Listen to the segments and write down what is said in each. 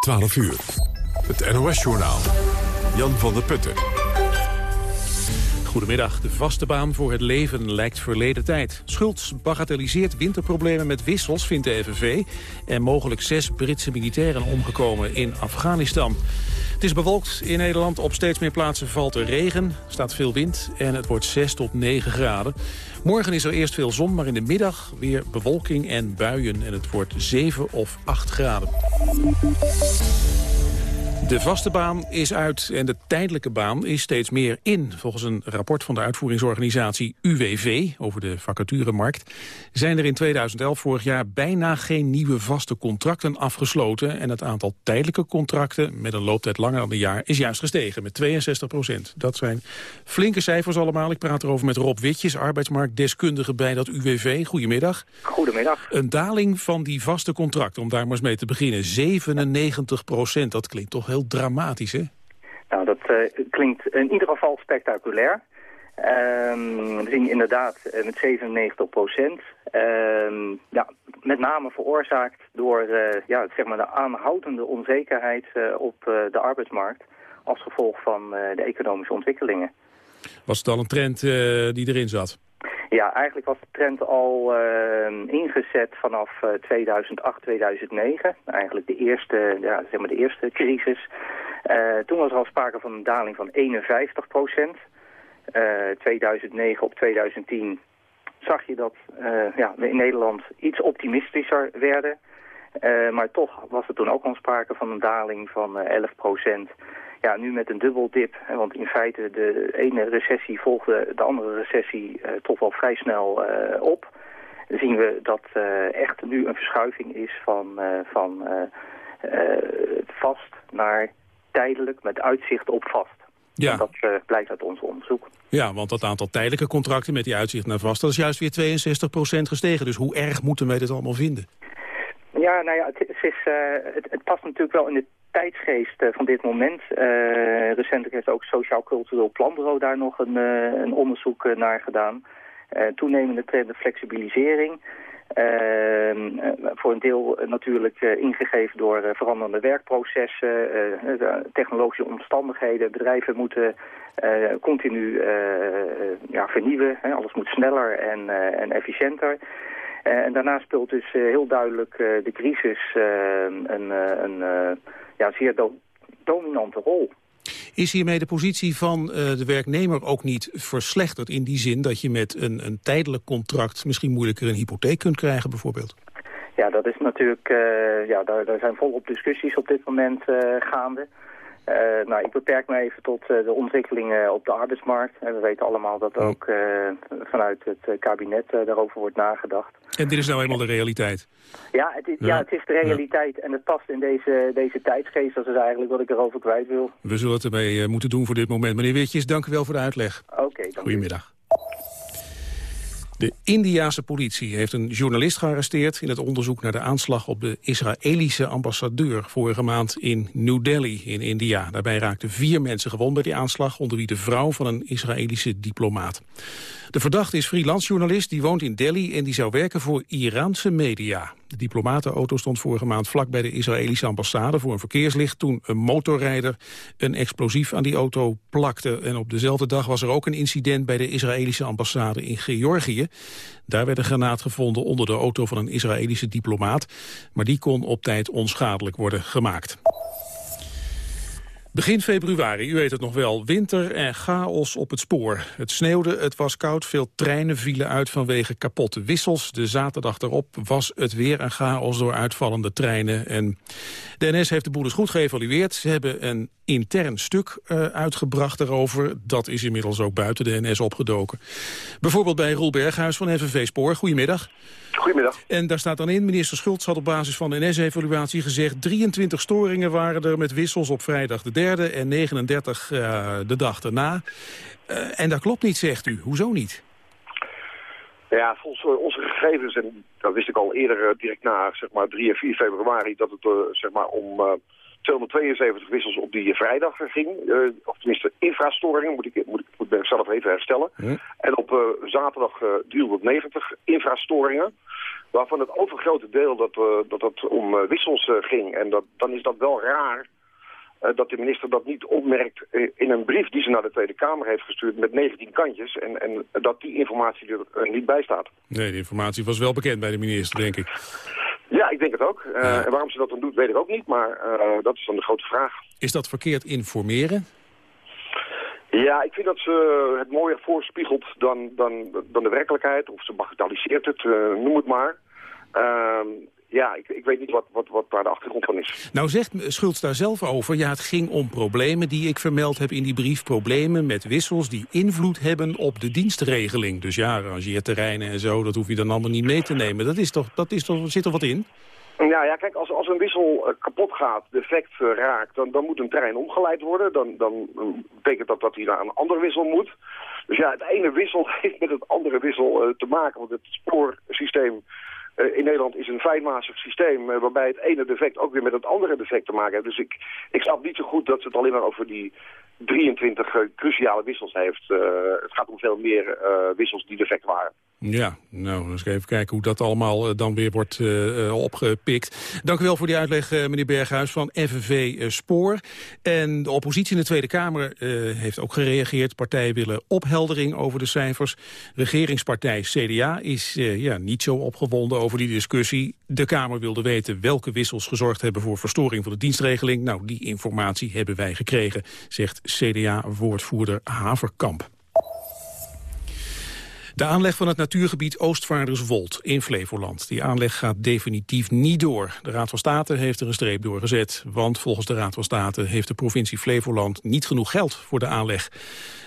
12 uur. Het NOS-journaal. Jan van der Putten. Goedemiddag. De vaste baan voor het leven lijkt verleden tijd. Schultz bagatelliseert winterproblemen met wissels, vindt de FNV. En mogelijk zes Britse militairen omgekomen in Afghanistan. Het is bewolkt in Nederland. Op steeds meer plaatsen valt er regen, staat veel wind en het wordt 6 tot 9 graden. Morgen is er eerst veel zon, maar in de middag weer bewolking en buien. En het wordt 7 of 8 graden. De vaste baan is uit en de tijdelijke baan is steeds meer in. Volgens een rapport van de uitvoeringsorganisatie UWV over de vacaturemarkt... zijn er in 2011 vorig jaar bijna geen nieuwe vaste contracten afgesloten... en het aantal tijdelijke contracten met een looptijd langer dan een jaar... is juist gestegen met 62 procent. Dat zijn flinke cijfers allemaal. Ik praat erover met Rob Witjes, arbeidsmarktdeskundige bij dat UWV. Goedemiddag. Goedemiddag. Een daling van die vaste contracten, om daar maar eens mee te beginnen. 97 procent, dat klinkt toch heel dramatisch, hè? Nou, dat uh, klinkt in ieder geval spectaculair. Um, we zien inderdaad uh, met 97 procent. Um, ja, met name veroorzaakt door uh, ja, zeg maar de aanhoudende onzekerheid op de arbeidsmarkt... als gevolg van de economische ontwikkelingen. Was het al een trend die erin zat? Ja, eigenlijk was de trend al uh, ingezet vanaf 2008, 2009. Eigenlijk de eerste, ja, zeg maar de eerste crisis. Uh, toen was er al sprake van een daling van 51 procent. 2009 eh, op 2010 zag je dat ja, we in Nederland iets optimistischer werden. maar toch was er toen ook al sprake van een daling van 11 procent. Ja, nu met een dubbel dip. Want in feite de ene recessie volgde de andere recessie uh, toch wel vrij snel uh, op. zien we dat uh, echt nu een verschuiving is van, van vast naar tijdelijk met uitzicht op vast. Ja. En dat blijkt uit ons onderzoek. Ja, want dat aantal tijdelijke contracten met die uitzicht naar vast... dat is juist weer 62% gestegen. Dus hoe erg moeten wij dit allemaal vinden? Ja, nou ja, het, het is, het, het, past natuurlijk wel in de tijdsgeest eh, van dit moment. Uh, recentelijk heeft ook Sociaal Cultureel Planbureau daar nog een, uh, een onderzoek naar gedaan. toenemende trend flexibilisering. voor een deel natuurlijk ingegeven door veranderende werkprocessen, technologische omstandigheden. Bedrijven moeten continu ja, vernieuwen. Hè. Alles moet sneller en, en efficiënter. en daarnaast speelt dus heel duidelijk de crisis een, een ja, zeer do dominante rol. Is hiermee de positie van uh, de werknemer ook niet verslechterd in die zin dat je met een, een tijdelijk contract misschien moeilijker een hypotheek kunt krijgen bijvoorbeeld? Ja, dat is natuurlijk, uh, ja, daar, daar zijn volop discussies op dit moment uh, gaande. Uh, nou, ik beperk me even tot de ontwikkelingen op de arbeidsmarkt. En we weten allemaal dat ook vanuit het kabinet daarover wordt nagedacht. En dit is nou eenmaal de realiteit? Ja, het is, ja. ja het is de realiteit en het past in deze, deze tijdsgeest. Dat is eigenlijk wat ik erover kwijt wil. We zullen het ermee moeten doen voor dit moment. Meneer Witjes, dank u wel voor de uitleg. Oké, okay, Goedemiddag. De Indiase politie heeft een journalist gearresteerd... in het onderzoek naar de aanslag op de Israëlische ambassadeur... vorige maand in New Delhi in India. Daarbij raakten vier mensen gewond bij die aanslag... onder wie de vrouw van een Israëlische diplomaat. De verdachte is freelancejournalist, die woont in Delhi... en die zou werken voor Iraanse media. De diplomatenauto stond vorige maand vlak bij de Israëlische ambassade... voor een verkeerslicht toen een motorrijder een explosief aan die auto plakte. En op dezelfde dag was er ook een incident bij de Israëlische ambassade in Georgië. Daar werd een granaat gevonden onder de auto van een Israëlische diplomaat. Maar die kon op tijd onschadelijk worden gemaakt. Begin februari, u weet het nog wel, winter en chaos op het spoor. Het sneeuwde, het was koud, veel treinen vielen uit vanwege kapotte wissels. De zaterdag erop was het weer een chaos door uitvallende treinen. En de heeft de boel goed geëvalueerd. Ze hebben een intern stuk uh, uitgebracht daarover. Dat is inmiddels ook buiten de NS opgedoken. Bijvoorbeeld bij Roel Berghuis van FNV Spoor. Goedemiddag. Goedemiddag. En daar staat dan in, minister Schultz had op basis van de NS-evaluatie gezegd... 23 storingen waren er met wissels op vrijdag de derde en 39 uh, de dag daarna. Uh, en dat klopt niet, zegt u. Hoezo niet? Ja, volgens onze gegevens, en dat wist ik al eerder eh, direct na zeg maar 3 en 4 februari... dat het zeg maar om 272 wissels op die vrijdag ging. of tenminste infrastoringen, moet ik, moet ik moet ben zelf even herstellen. En op zaterdag 390 infrastoringen. Waarvan het overgrote deel dat, dat het om wissels ging. En dat, dan is dat wel raar uh, dat de minister dat niet opmerkt in een brief die ze naar de Tweede Kamer heeft gestuurd met 19 kantjes. En, en dat die informatie er uh, niet bij staat. Nee, de informatie was wel bekend bij de minister, denk ik. Ja, ik denk het ook. Uh, En waarom ze dat dan doet, weet ik ook niet. Maar dat is dan de grote vraag. Is dat verkeerd informeren? Ja, ik vind dat ze het mooier voorspiegelt dan, dan, dan de werkelijkheid. Of ze bagatelliseert het, noem het maar. Ja, ik, ik, weet niet wat, wat, wat daar de achtergrond van is. Nou zegt Schultz daar zelf over, ja het ging om problemen die ik vermeld heb in die brief. Problemen met wissels die invloed hebben op de dienstregeling. Dus ja, rangeerterreinen en zo, dat hoef je dan allemaal niet mee te nemen. Dat is toch, dat is toch, zit er wat in? Ja, ja, kijk, als, als een wissel uh, kapot gaat, defect uh, raakt, dan, dan moet een trein omgeleid worden. Dan, dan betekent dat dat hij naar een andere wissel moet. Dus ja, het ene wissel heeft met het andere wissel uh, te maken. Want het spoorsysteem eh, in Nederland is een fijnmazig systeem... Eh, waarbij het ene defect ook weer met het andere defect te maken heeft. Dus ik, ik snap niet zo goed dat ze het alleen maar over die 23 uh, cruciale wissels heeft. Het gaat om veel meer wissels die defect waren. Ja, nou, eens even kijken hoe dat allemaal uh, dan weer wordt opgepikt. Dank u wel voor die uitleg, meneer Berghuis van FNV Spoor. En de oppositie in de Tweede Kamer heeft ook gereageerd. Partijen willen opheldering over de cijfers. Regeringspartij CDA is ja, niet zo opgewonden over die discussie. De Kamer wilde weten welke wissels gezorgd hebben voor verstoring van de dienstregeling. Nou, die informatie hebben wij gekregen, zegt CDA-woordvoerder Haverkamp. De aanleg van het natuurgebied Oostvaarderswold in Flevoland. Die aanleg gaat definitief niet door. De Raad van State heeft er een streep door gezet. Want volgens de Raad van State heeft de provincie Flevoland niet genoeg geld voor de aanleg.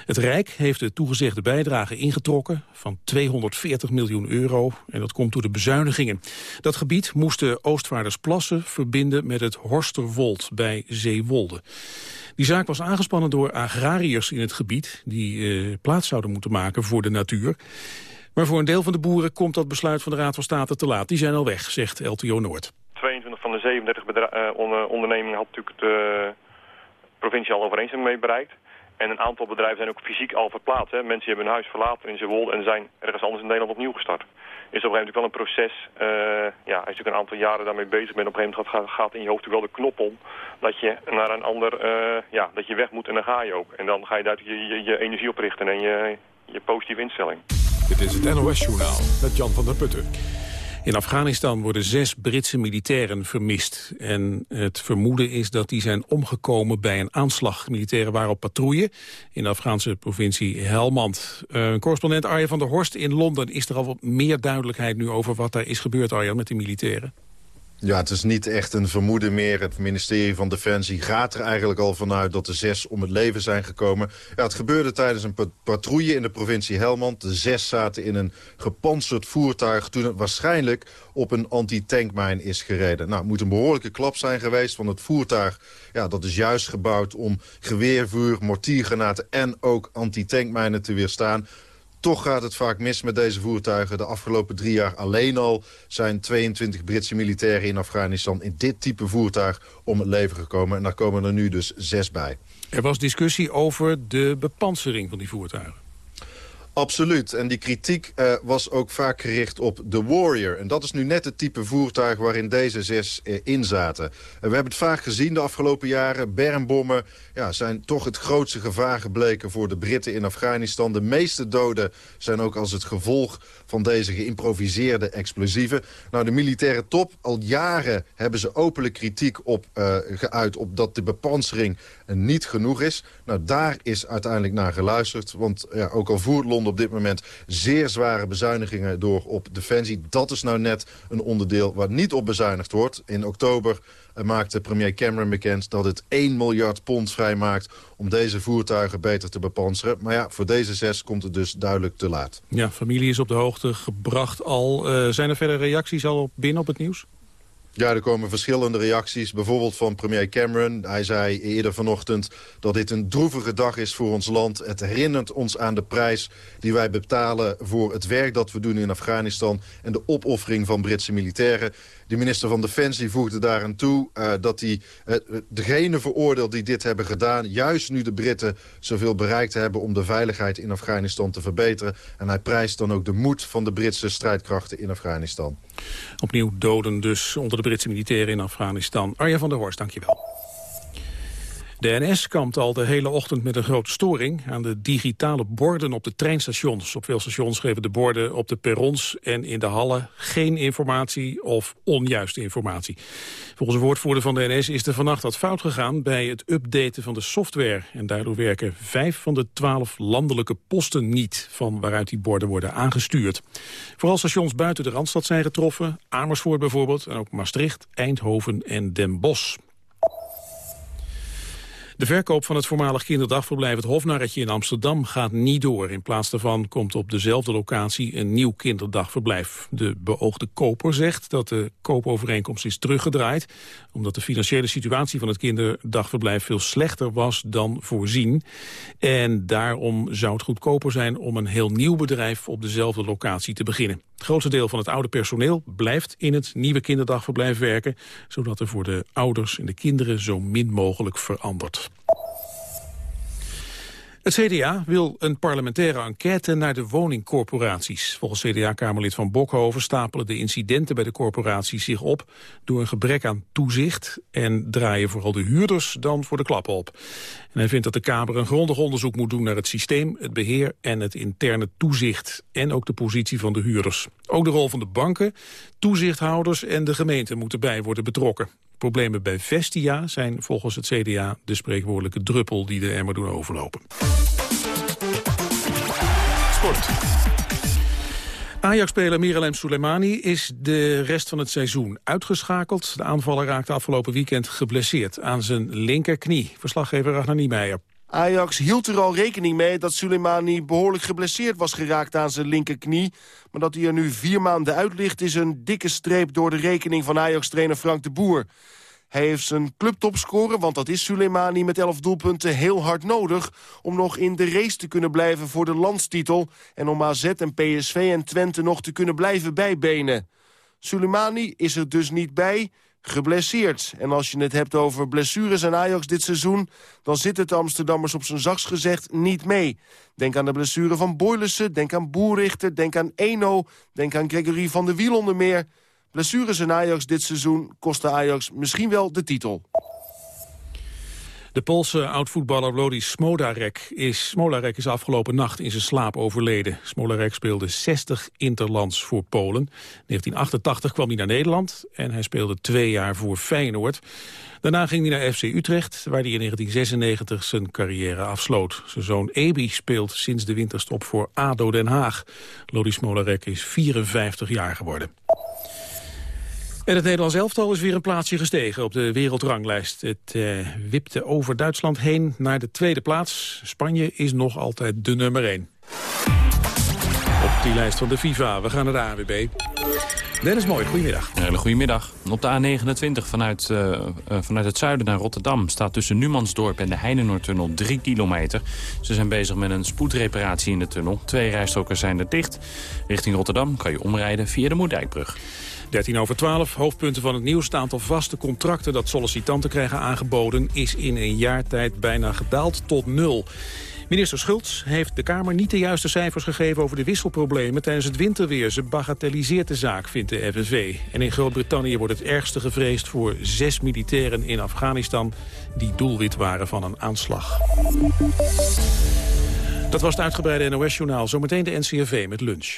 Het Rijk heeft de toegezegde bijdrage ingetrokken van 240 miljoen euro. En dat komt door de bezuinigingen. Dat gebied moest de Oostvaardersplassen verbinden met het Horsterwold bij Zeewolde. Die zaak was aangespannen door agrariërs in het gebied... die uh, plaats zouden moeten maken voor de natuur. Maar voor een deel van de boeren komt dat besluit van de Raad van State te laat. Die zijn al weg, zegt LTO Noord. 22 van de 37 uh, ondernemingen had natuurlijk de provincie al overeenstemming mee bereikt. En een aantal bedrijven zijn ook fysiek al verplaatst. Mensen hebben hun huis verlaten in Zeewolde en zijn ergens anders in Nederland opnieuw gestart. Is op een gegeven moment wel een proces, uh, ja, als je natuurlijk een aantal jaren daarmee bezig bent, op een gegeven moment gaat, gaat in je hoofd wel de knop om dat je naar een ander, uh, ja, dat je weg moet en dan ga je ook. En dan ga je daar je, je, je energie op richten en je, je positieve instelling. Dit is het NOS Journaal met Jan van der Putten. In Afghanistan worden zes Britse militairen vermist. En het vermoeden is dat die zijn omgekomen bij een aanslag. Militairen waren op patrouille in de Afghaanse provincie Helmand. Uh, correspondent Arjen van der Horst in Londen. Is er al wat meer duidelijkheid nu over wat daar is gebeurd, Arjen, met de militairen? Ja, het is niet echt een vermoeden meer. Het ministerie van Defensie gaat er eigenlijk al vanuit dat de zes om het leven zijn gekomen. Ja, het gebeurde tijdens een patrouille in de provincie Helmand. De zes zaten in een gepantserd voertuig toen het waarschijnlijk op een anti-tankmijn is gereden. Nou, het moet een behoorlijke klap zijn geweest, van het voertuig... Ja, dat is juist gebouwd om geweervuur, mortiergranaten en ook anti-tankmijnen te weerstaan. Toch gaat het vaak mis met deze voertuigen. De afgelopen drie jaar alleen al zijn 22 Britse militairen in Afghanistan... in dit type voertuig om het leven gekomen. En daar komen er nu dus zes bij. Er was discussie over de bepansering van die voertuigen. Absoluut. En die kritiek uh, was ook vaak gericht op de Warrior. En dat is nu net het type voertuig waarin deze zes uh, in zaten. En we hebben het vaak gezien de afgelopen jaren. Bermbommen ja, zijn toch het grootste gevaar gebleken voor de Britten in Afghanistan. De meeste doden zijn ook als het gevolg van deze geïmproviseerde explosieven. Nou, de militaire top, al jaren hebben ze openlijk kritiek op, uh, geuit... op dat de bepansering niet genoeg is. Nou, daar is uiteindelijk naar geluisterd. Want ja, ook al voert Londen op dit moment zeer zware bezuinigingen door op Defensie... dat is nou net een onderdeel waar niet op bezuinigd wordt. In oktober maakte premier Cameron bekend dat het 1 miljard pond vrijmaakt... om deze voertuigen beter te bepanseren. Maar ja, voor deze zes komt het dus duidelijk te laat. Ja, familie is op de hoogte gebracht al. Uh, zijn er verder reacties al binnen op het nieuws? Ja, er komen verschillende reacties. Bijvoorbeeld van premier Cameron. Hij zei eerder vanochtend dat dit een droevige dag is voor ons land. Het herinnert ons aan de prijs die wij betalen voor het werk dat we doen in Afghanistan... en de opoffering van Britse militairen. De minister van Defensie voegde daaraan toe uh, dat hij uh, degene veroordeelt die dit hebben gedaan... juist nu de Britten zoveel bereikt hebben om de veiligheid in Afghanistan te verbeteren. En hij prijst dan ook de moed van de Britse strijdkrachten in Afghanistan. Opnieuw doden dus onder de Britse militairen in Afghanistan. Arja van der Horst, dankjewel. De NS kampt al de hele ochtend met een grote storing aan de digitale borden op de treinstations. Op veel stations geven de borden op de perrons en in de hallen geen informatie of onjuiste informatie. Volgens een woordvoerder van de NS is er vannacht wat fout gegaan bij het updaten van de software. En daardoor werken vijf van de twaalf landelijke posten niet van waaruit die borden worden aangestuurd. Vooral stations buiten de Randstad zijn getroffen, Amersfoort bijvoorbeeld, en ook Maastricht, Eindhoven en Den Bosch. De verkoop van het voormalig kinderdagverblijf Het Hofnarretje in Amsterdam gaat niet door. In plaats daarvan komt op dezelfde locatie een nieuw kinderdagverblijf. De beoogde koper zegt dat de koopovereenkomst is teruggedraaid... omdat de financiële situatie van het kinderdagverblijf veel slechter was dan voorzien. En daarom zou het goedkoper zijn om een heel nieuw bedrijf op dezelfde locatie te beginnen. Het grootste deel van het oude personeel blijft in het nieuwe kinderdagverblijf werken... zodat er voor de ouders en de kinderen zo min mogelijk verandert. Het CDA wil een parlementaire enquête naar de woningcorporaties. Volgens CDA-kamerlid van Bokhoven stapelen de incidenten bij de corporaties zich op door een gebrek aan toezicht en draaien vooral de huurders dan voor de klap op. En hij vindt dat de Kamer een grondig onderzoek moet doen naar het systeem, het beheer en het interne toezicht en ook de positie van de huurders. Ook de rol van de banken, toezichthouders en de gemeente moeten bij worden betrokken. Problemen bij Vestia zijn volgens het CDA de spreekwoordelijke druppel die de emmer doen overlopen. Sport. Ajax-speler Miralem Soleimani is de rest van het seizoen uitgeschakeld. De aanvaller raakte afgelopen weekend geblesseerd aan zijn linkerknie. Verslaggever Ragnar Niemeyer. Ajax hield er al rekening mee dat Soleimani behoorlijk geblesseerd was geraakt aan zijn linkerknie. Maar dat hij er nu vier maanden uit ligt is een dikke streep door de rekening van Ajax-trainer Frank de Boer. Hij heeft zijn clubtopscorer, want dat is Soleimani met 11 doelpunten heel hard nodig... om nog in de race te kunnen blijven voor de landstitel... en om AZ en PSV en Twente nog te kunnen blijven bijbenen. Soleimani is er dus niet bij, geblesseerd. En als je het hebt over blessures en Ajax dit seizoen... dan zit het Amsterdammers op zijn zachts gezegd niet mee. Denk aan de blessure van Boylissen, denk aan Boerrichter, denk aan Eno... denk aan Gregory van der Wiel onder meer... Blessures in Ajax dit seizoen kosten Ajax misschien wel de titel. De Poolse oud-voetballer Lodi Smolarek is, Smolarek is afgelopen nacht in zijn slaap overleden. Smolarek speelde 60 interlands voor Polen. In 1988 kwam hij naar Nederland en hij speelde twee jaar voor Feyenoord. Daarna ging hij naar FC Utrecht, waar hij in 1996 zijn carrière afsloot. Zijn zoon Ebi speelt sinds de winterstop voor ADO Den Haag. Lodi Smolarek is 54 jaar geworden. En het Nederlands elftal is weer een plaatsje gestegen op de wereldranglijst. Het uh, wipte over Duitsland heen naar de tweede plaats. Spanje is nog altijd de nummer 1. Op die lijst van de FIFA, we gaan naar de AWB. Dennis Mooi, goedemiddag. Hele goedemiddag. Op de A29 vanuit, uh, uh, vanuit het zuiden naar Rotterdam... staat tussen Numansdorp en de Heinenoordtunnel 3 kilometer. Ze zijn bezig met een spoedreparatie in de tunnel. Twee rijstroken zijn er dicht. Richting Rotterdam kan je omrijden via de Moerdijkbrug. 13 over 12, hoofdpunten van het nieuws. Het aantal vaste contracten dat sollicitanten krijgen aangeboden... is in een jaar tijd bijna gedaald tot nul. Minister Schultz heeft de Kamer niet de juiste cijfers gegeven over de wisselproblemen tijdens het winterweer. Ze bagatelliseert de zaak, vindt de FNV. En in Groot-Brittannië wordt het ergste gevreesd voor zes militairen in Afghanistan die doelwit waren van een aanslag. Dat was het uitgebreide NOS-journaal. Zometeen de NCRV met lunch.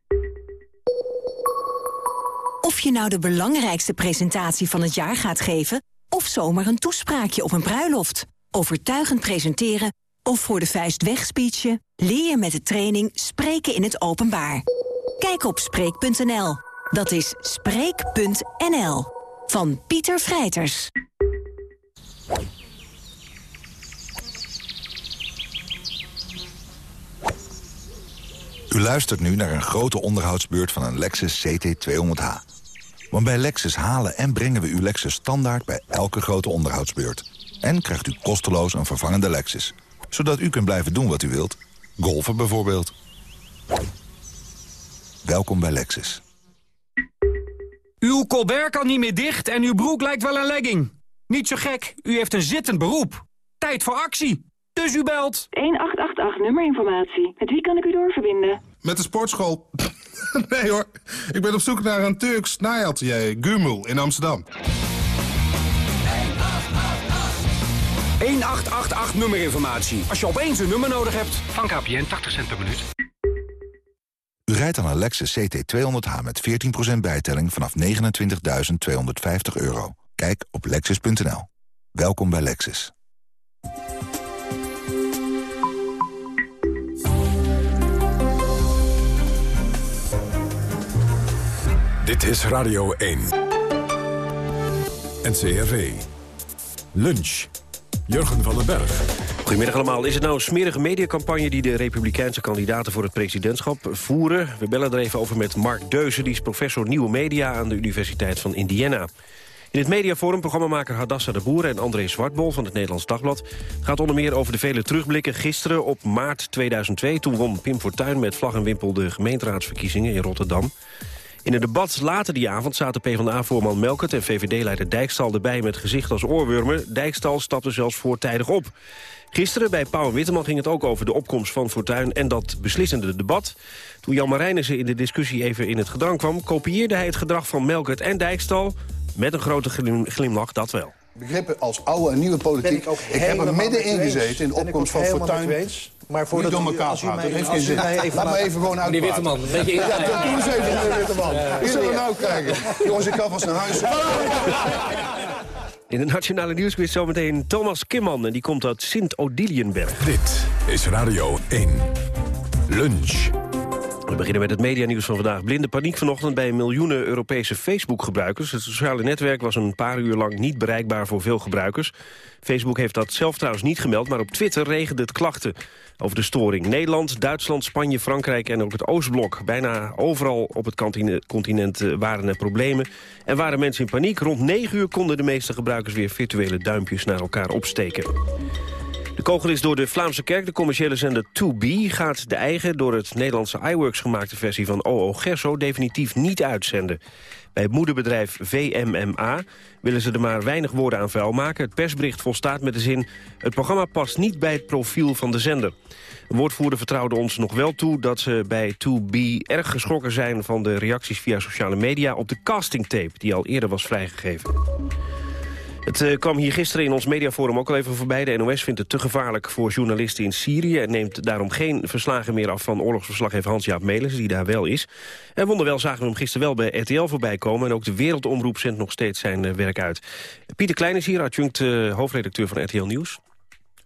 je nou de belangrijkste presentatie van het jaar gaat geven... of zomaar een toespraakje op een bruiloft. Overtuigend presenteren of voor de vuist wegspeechen... leer je met de training Spreken in het Openbaar. Kijk op Spreek.nl. Dat is Spreek.nl. Van Pieter Vrijters. U luistert nu naar een grote onderhoudsbeurt van een Lexus CT200H. Want bij Lexus halen en brengen we uw Lexus standaard bij elke grote onderhoudsbeurt. En krijgt u kosteloos een vervangende Lexus. Zodat u kunt blijven doen wat u wilt. Golfen bijvoorbeeld. Welkom bij Lexus. Uw colbert kan niet meer dicht en uw broek lijkt wel een legging. Niet zo gek, u heeft een zittend beroep. Tijd voor actie. Dus u belt. 1888 nummerinformatie. Met wie kan ik u doorverbinden? Met de sportschool. nee hoor, ik ben op zoek naar een Turks naaiatelier, Gumul, in Amsterdam. 1888 nummerinformatie. Als je opeens een nummer nodig hebt. Van KPN 80 cent per minuut. U rijdt aan een Lexus CT200H met 14% bijtelling vanaf 29.250 euro. Kijk op lexus.nl. Welkom bij Lexus. Dit is Radio 1. NCRV. Lunch. Jurgen van den Berg. Goedemiddag allemaal. Is het nou een smerige mediacampagne... die de republikeinse kandidaten voor het presidentschap voeren? We bellen er even over met Mark Deuze. Die is professor Nieuwe Media aan de Universiteit van Indiana. In het mediaforum programmamaker Hadassa de Boer en André Zwartbol van het Nederlands Dagblad. Gaat onder meer over de vele terugblikken gisteren op maart 2002. Toen won Pim Fortuyn met vlag en wimpel de gemeenteraadsverkiezingen in Rotterdam. In een debat later die avond zaten PvdA-voorman Melkert en VVD-leider Dijkstal erbij met gezicht als oorwormen. Dijkstal stapte zelfs voortijdig op. Gisteren bij Pauw en Witteman ging het ook over de opkomst van Fortuyn en dat beslissende debat. Toen Jan Marijnissen in de discussie even in het gedrang kwam... kopieerde hij het gedrag van Melkert en Dijkstal met een grote glimlach, dat wel. Begrippen als oude en nieuwe politiek. Ik, ik heb er middenin gezeten in de opkomst van Fortuyn. Maar voor Niet door elkaar praten, dat heeft geen zin. Laat me even gewoon uit. Meneer Witteman, een beetje Ja, doe eens even, meneer Witteman. Wie zullen we nou krijgen? Jongens, ik ga vast naar huis. In de Nationale Nieuwsquiz zometeen Thomas Kimman. En die komt uit Sint-Odiliënberg. Dit is Radio 1. Lunch. We beginnen met het medianieuws van vandaag. Blinde paniek vanochtend bij miljoenen Europese Facebook-gebruikers. Het sociale netwerk was een paar uur lang niet bereikbaar voor veel gebruikers. Facebook heeft dat zelf trouwens niet gemeld, maar op Twitter regende het klachten over de storing. Nederland, Duitsland, Spanje, Frankrijk en ook het Oostblok. Bijna overal op het continent eh, waren er problemen en waren mensen in paniek. Rond 9 uur konden de meeste gebruikers weer virtuele duimpjes naar elkaar opsteken. De kogel is door de Vlaamse kerk, de commerciële zender 2B... gaat de eigen, door het Nederlandse iWorks gemaakte versie van OO Gerso... definitief niet uitzenden. Bij het moederbedrijf VMMA willen ze er maar weinig woorden aan vuil maken. Het persbericht volstaat met de zin... het programma past niet bij het profiel van de zender. Een woordvoerder vertrouwde ons nog wel toe dat ze bij 2B erg geschrokken zijn... van de reacties via sociale media op de castingtape... die al eerder was vrijgegeven. Het uh, kwam hier gisteren in ons mediaforum ook al even voorbij. De NOS vindt het te gevaarlijk voor journalisten in Syrië... en neemt daarom geen verslagen meer af van oorlogsverslaggever Hans-Jaap Melis... die daar wel is. En wonderwel zagen we hem gisteren wel bij RTL voorbij komen... en ook de Wereldomroep zendt nog steeds zijn uh, werk uit. Pieter Klein is hier, adjunct uh, hoofdredacteur van RTL Nieuws.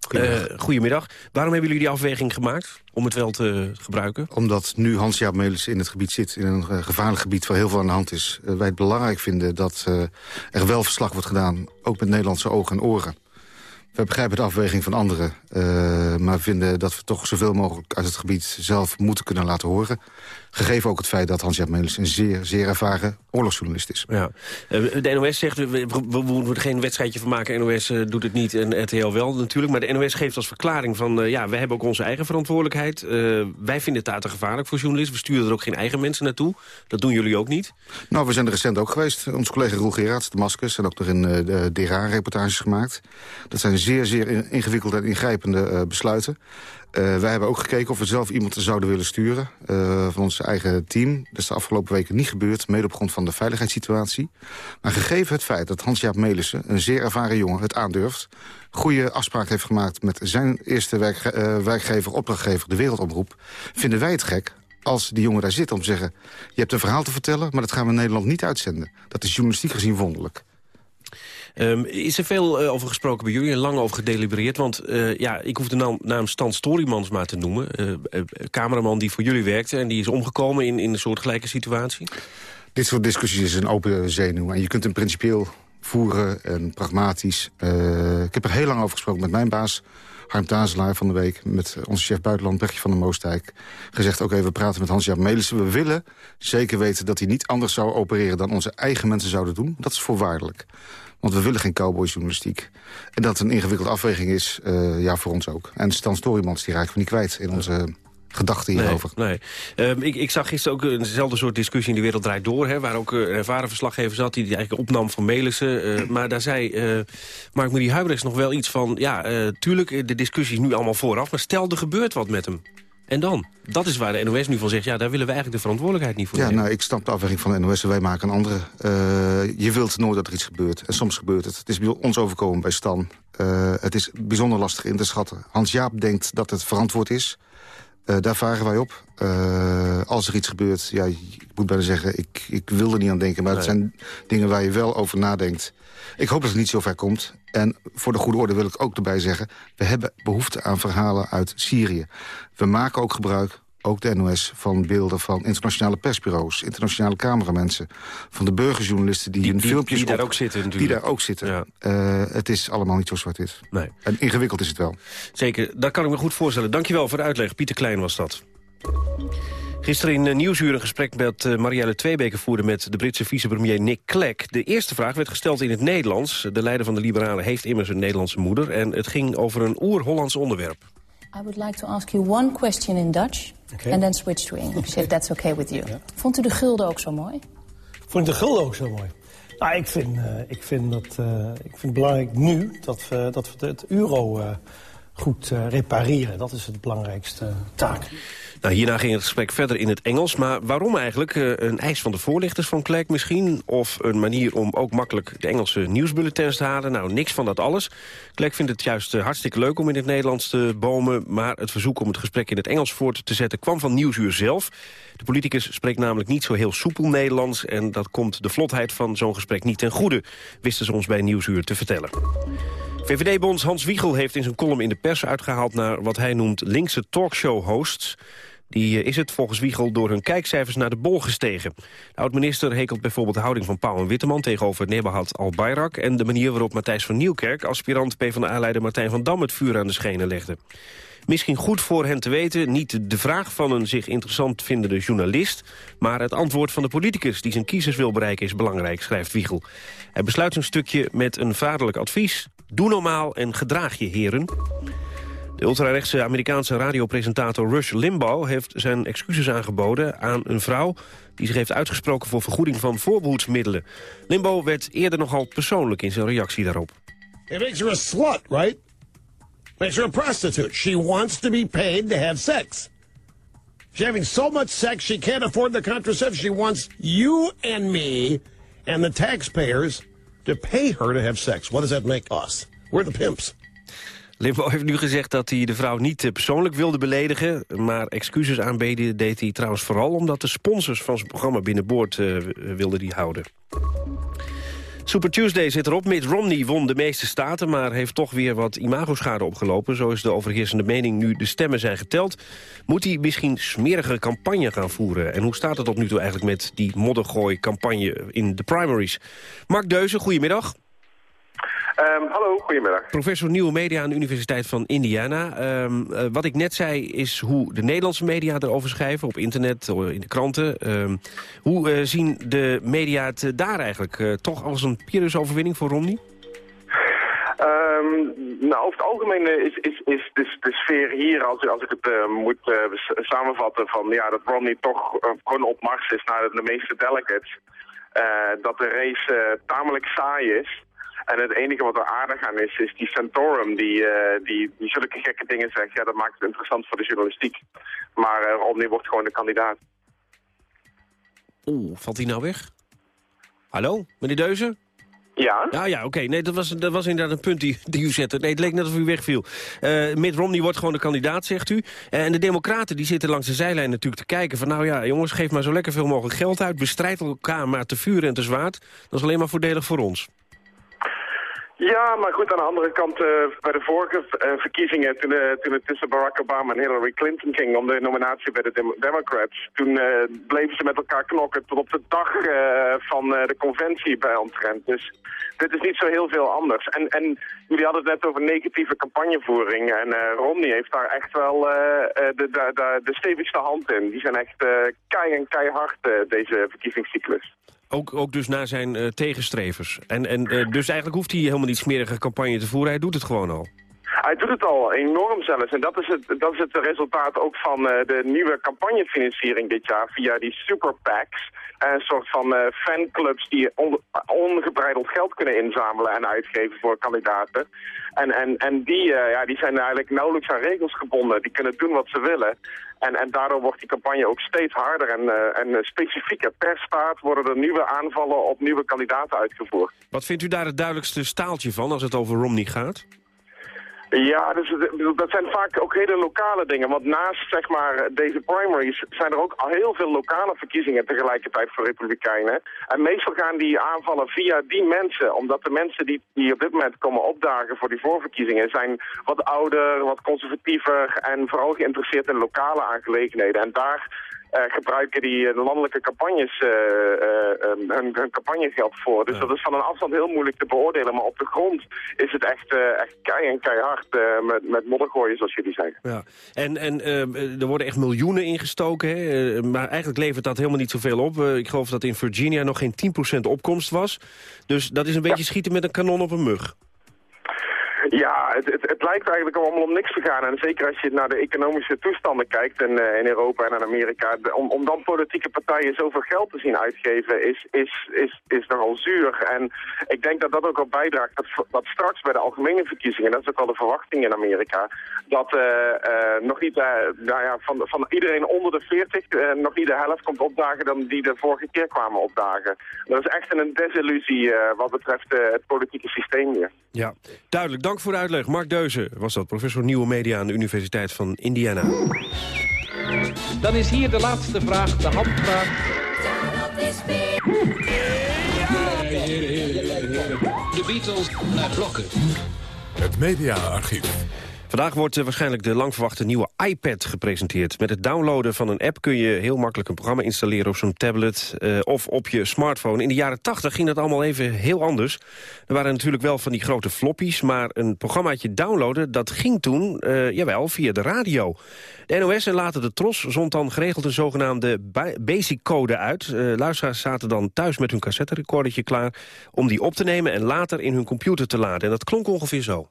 Goedemiddag. Uh, goedemiddag. Waarom hebben jullie die afweging gemaakt om het wel te gebruiken? Omdat nu Hans-Jaap Melis in het gebied zit, in een uh, gevaarlijk gebied waar heel veel aan de hand is. Uh, wij het belangrijk vinden dat er wel verslag wordt gedaan, ook met Nederlandse ogen en oren. We begrijpen de afweging van anderen, maar vinden dat we toch zoveel mogelijk uit het gebied zelf moeten kunnen laten horen. Gegeven ook het feit dat Hans-Jaap Melis een zeer, zeer ervaren oorlogsjournalist is. Ja. De NOS zegt, we, we, we moeten er geen wedstrijdje van maken. NOS uh, doet het niet en RTL wel natuurlijk. Maar de NOS geeft als verklaring van... Uh, ja, we hebben ook onze eigen verantwoordelijkheid. Uh, wij vinden het daar te gevaarlijk voor journalisten. We sturen er ook geen eigen mensen naartoe. Dat doen jullie ook niet. Nou, we zijn er recent ook geweest. Onze collega Roel Gerards, Damascus... en ook nog in de DRA-reportages gemaakt. Dat zijn zeer, zeer ingewikkelde en ingrijpende besluiten. Uh, wij hebben ook gekeken of we zelf iemand zouden willen sturen uh, van ons eigen team. Dat is de afgelopen weken niet gebeurd, mede op grond van de veiligheidssituatie. Maar gegeven het feit dat Hans-Jaap Melissen, een zeer ervaren jongen, het aandurft... goede afspraak heeft gemaakt met zijn eerste werk, uh, werkgever, opdrachtgever, de Wereldomroep... vinden wij het gek als die jongen daar zit om te zeggen... je hebt een verhaal te vertellen, maar dat gaan we in Nederland niet uitzenden. Dat is journalistiek gezien wonderlijk. Um, is er veel uh, over gesproken bij jullie en lang over gedelibereerd? Want uh, ja, ik hoef de naam, naam Stan Storymans maar te noemen. Uh, cameraman die voor jullie werkte en die is omgekomen in, in een soortgelijke situatie. Dit soort discussies is een open zenuw. En je kunt hem principieel voeren en pragmatisch. ik heb er heel lang over gesproken met mijn baas... Harm Tazelaar van de week met onze chef buitenland Brechtje van der Moostijk... gezegd, oké, we praten met Hans-Jaap Melissen. We willen zeker weten dat hij niet anders zou opereren... dan onze eigen mensen zouden doen. Dat is voorwaardelijk. Want we willen geen cowboyjournalistiek. En dat een ingewikkelde afweging is, uh, ja, voor ons ook. En Stan Storymans, die raken we niet kwijt in onze gedachten hierover. Nee, nee. Um, ik, ik, zag gisteren ook eenzelfde soort discussie in de wereld draait door... Hè, waar ook een ervaren verslaggever zat die, die eigenlijk opnam van Melissen. Uh, maar daar zei uh, Mark-Marie Huibrechts nog wel iets van... ja, tuurlijk, de discussie is nu allemaal vooraf... maar stel, er gebeurt wat met hem. En dan? Dat is waar de NOS nu van zegt, ja, daar willen we eigenlijk de verantwoordelijkheid niet voor Ja, nou, ik snap de afweging van de NOS en wij maken een andere. Uh, je wilt nooit dat er iets gebeurt. En soms gebeurt het. Het is bij ons overkomen bij Stan. Uh, het is bijzonder lastig in te schatten. Hans-Jaap denkt dat het verantwoord is. Uh, daar varen wij op. Uh, als er iets gebeurt, ja, ik moet bijna zeggen, ik, ik wil er niet aan denken. Maar nee. het zijn dingen waar je wel over nadenkt. Ik hoop dat het niet zo ver komt. En voor de goede orde wil ik ook erbij zeggen... we hebben behoefte aan verhalen uit Syrië. We maken ook gebruik, ook de NOS, van beelden van internationale persbureaus... internationale cameramensen, van de burgerjournalisten... die, die hun die, filmpjes die daar op, ook zitten natuurlijk. Die daar ook zitten. Ja. Uh, het is allemaal niet zo zwart-wit. Nee. En ingewikkeld is het wel. Zeker, dat kan ik me goed voorstellen. Dankjewel voor de uitleg. Pieter Klein was dat. Gisteren in Nieuwsuur een gesprek met uh, Marielle Tweebeke voerde met de Britse vicepremier Nick Clegg. De eerste vraag werd gesteld in het Nederlands. De leider van de Liberalen heeft immers een Nederlandse moeder. En het ging over een oer-Hollands onderwerp. I would like to ask you one question in Dutch okay. and then switch to English, if that's okay with you. Ja. Vond u de gulden ook zo mooi? Vond ik de gulden ook zo mooi? Nou, ik vind, uh, ik vind, dat, uh, ik vind het belangrijk nu dat we, dat we het euro uh, goed repareren. Dat is het belangrijkste taak. Nou, hierna ging het gesprek verder in het Engels. Maar waarom eigenlijk? Uh, een eis van de voorlichters van Clegg misschien? Of een manier om ook makkelijk de Engelse nieuwsbulletins te halen? Nou, niks van dat alles. Clegg vindt het juist uh, hartstikke leuk om in het Nederlands te bomen. Maar het verzoek om het gesprek in het Engels voort te zetten kwam van Nieuwsuur zelf. De politicus spreekt namelijk niet zo heel soepel Nederlands. En dat komt de vlotheid van zo'n gesprek niet ten goede. Wisten ze ons bij Nieuwsuur te vertellen. VVD-bonds Hans Wiegel heeft in zijn column in de pers uitgehaald... naar wat hij noemt linkse talkshow-hosts. Die is het volgens Wiegel door hun kijkcijfers naar de bol gestegen. De oud-minister hekelt bijvoorbeeld de houding van Pauw en Witteman... tegenover Nebahat al-Bayrak... en de manier waarop Matthijs van Nieuwkerk... aspirant PvdA-leider Martijn van Dam het vuur aan de schenen legde. Misschien goed voor hen te weten, niet de vraag van een zich interessant vindende journalist... maar het antwoord van de politicus die zijn kiezers wil bereiken is belangrijk, schrijft Wiegel. Hij besluit zijn stukje met een vaderlijk advies. Doe normaal en gedraag je, heren. De ultrarechtse Amerikaanse radiopresentator Rush Limbaugh heeft zijn excuses aangeboden aan een vrouw die zich heeft uitgesproken voor vergoeding van voorbehoedsmiddelen. Limbaugh werd eerder nogal persoonlijk in zijn reactie daarop. It makes her a slut, right? Makes her a prostitute. She wants to be paid to have sex. She's having so much sex she can't afford the contraception. She wants you and me and the taxpayers to pay her to have sex. What does that make us? We're the pimps. Limbo heeft nu gezegd dat hij de vrouw niet persoonlijk wilde beledigen... maar excuses aanbeden deed hij trouwens vooral... omdat de sponsors van zijn programma binnenboord uh, wilden die houden. Super Tuesday zit erop. Mitt Romney won de meeste staten... maar heeft toch weer wat imagoschade opgelopen. Zo is de overheersende mening nu de stemmen zijn geteld. Moet hij misschien smerige campagne gaan voeren? En hoe staat het tot nu toe eigenlijk met die moddergooi-campagne in de primaries? Mark Deuze, goedemiddag. Um, hallo, goedemiddag. Professor Nieuwe Media aan de Universiteit van Indiana. Um, uh, wat ik net zei is hoe de Nederlandse media erover schrijven... op internet, in de kranten. Um, hoe uh, zien de media het daar eigenlijk? Uh, toch als een Pyrrhus-overwinning voor Romney? Nou, over het algemeen is, is, is de, de sfeer hier, als, als ik het uh, moet uh, samenvatten, van ja, dat Romney toch uh, gewoon op mars is naar de, de meeste delegates. dat de race tamelijk saai is. En het enige wat er aardig aan is, is die Santorum die, uh, die, die zulke gekke dingen zegt. Ja, dat maakt het interessant voor de journalistiek. Maar uh, Romney wordt gewoon de kandidaat. Oeh, valt hij nou weg? Hallo, meneer Deuze? Ja? Ja, ja, oké. Nee, dat was, dat was inderdaad een punt die, die u zette. Nee, het leek net of u wegviel. Uh, Mitt Romney wordt gewoon de kandidaat, zegt u. Uh, en de democraten die zitten langs de zijlijn natuurlijk te kijken... van nou ja, jongens, geef maar zo lekker veel mogelijk geld uit. Bestrijd elkaar maar te vuur en te zwaard. Dat is alleen maar voordelig voor ons. Ja, maar goed, aan de andere kant, uh, bij de vorige uh, verkiezingen, toen, uh, toen het tussen Barack Obama en Hillary Clinton ging om de nominatie bij de Dem Democrats, toen bleven ze met elkaar knokken tot op de dag van de conventie bij omtrent. Dus dit is niet zo heel veel anders. En, en jullie hadden het net over negatieve campagnevoering en Romney heeft daar echt wel de, de, de, de stevigste hand in. Die zijn echt kei en keihard deze verkiezingscyclus. Ook, ook dus naar zijn uh, tegenstrevers. En, en uh, dus eigenlijk hoeft hij helemaal niet smerige campagne te voeren. Hij doet het gewoon al. Hij doet het al, enorm zelfs. En dat is het, dat is het resultaat ook van uh, de nieuwe campagnefinanciering dit jaar via die super PACs. Een soort van fanclubs die on, ongebreideld geld kunnen inzamelen en uitgeven voor kandidaten. En, en, en die, ja, die zijn eigenlijk nauwelijks aan regels gebonden. Die kunnen doen wat ze willen. En, en daardoor wordt die campagne ook steeds harder en, uh, en specifieker. Per staat worden er nieuwe aanvallen op nieuwe kandidaten uitgevoerd. Wat vindt u daar het duidelijkste staaltje van als het over Romney gaat? Ja, dus, dat zijn vaak ook hele lokale dingen. Want naast zeg maar, deze primaries zijn er ook al heel veel lokale verkiezingen tegelijkertijd voor Republikeinen. En meestal gaan die aanvallen via die mensen. Omdat de mensen die, die op dit moment komen opdagen voor die voorverkiezingen zijn wat ouder, wat conservatiever en vooral geïnteresseerd in lokale aangelegenheden. En daar gebruiken die uh, landelijke campagnes uh, hun, hun, campagnegeld voor. Dus dat is van een afstand heel moeilijk te beoordelen. Maar op de grond is het echt, echt kei en keihard met, met moddergooien, zoals jullie zeggen. Ja. En, en er worden echt miljoenen ingestoken, hè? maar eigenlijk levert dat helemaal niet zoveel op. ik geloof dat in Virginia nog geen 10% opkomst was. Dus dat is een beetje ja. schieten met een kanon op een mug. Ja, het, het, het, lijkt eigenlijk allemaal om niks te gaan. En zeker als je naar de economische toestanden kijkt in, uh, in Europa en in Amerika. Om, om dan politieke partijen zoveel geld te zien uitgeven is, is, is, is nogal zuur. En ik denk dat dat ook al bijdraagt dat, straks bij de algemene verkiezingen, dat is ook al de verwachting in Amerika, dat uh, uh, nog niet nou ja, van, van iedereen onder de 40 nog niet de helft komt opdagen dan die de vorige keer kwamen opdagen. Dat is echt een desillusie wat betreft het politieke systeem hier. Ja, duidelijk. Dank voor de uitleg. Mark Deuze was dat, professor Nieuwe Media aan de Universiteit van Indiana. Dan is hier de laatste vraag, de handvraag. De Beatles naar blokken. Het mediaarchief. Vandaag wordt waarschijnlijk de lang verwachte nieuwe iPad gepresenteerd. Met het downloaden van een app kun je heel makkelijk een programma installeren op zo'n tablet uh, of op je smartphone. In de jaren 80 ging dat allemaal even heel anders. Er waren natuurlijk wel van die grote floppies, maar een programmaatje downloaden, dat ging toen, uh, jawel, via de radio. De NOS en later de TROS zond dan geregeld een zogenaamde basic code uit. Uh, luisteraars zaten dan thuis met hun cassetterecordertje klaar om die op te nemen en later in hun computer te laden. En dat klonk ongeveer zo.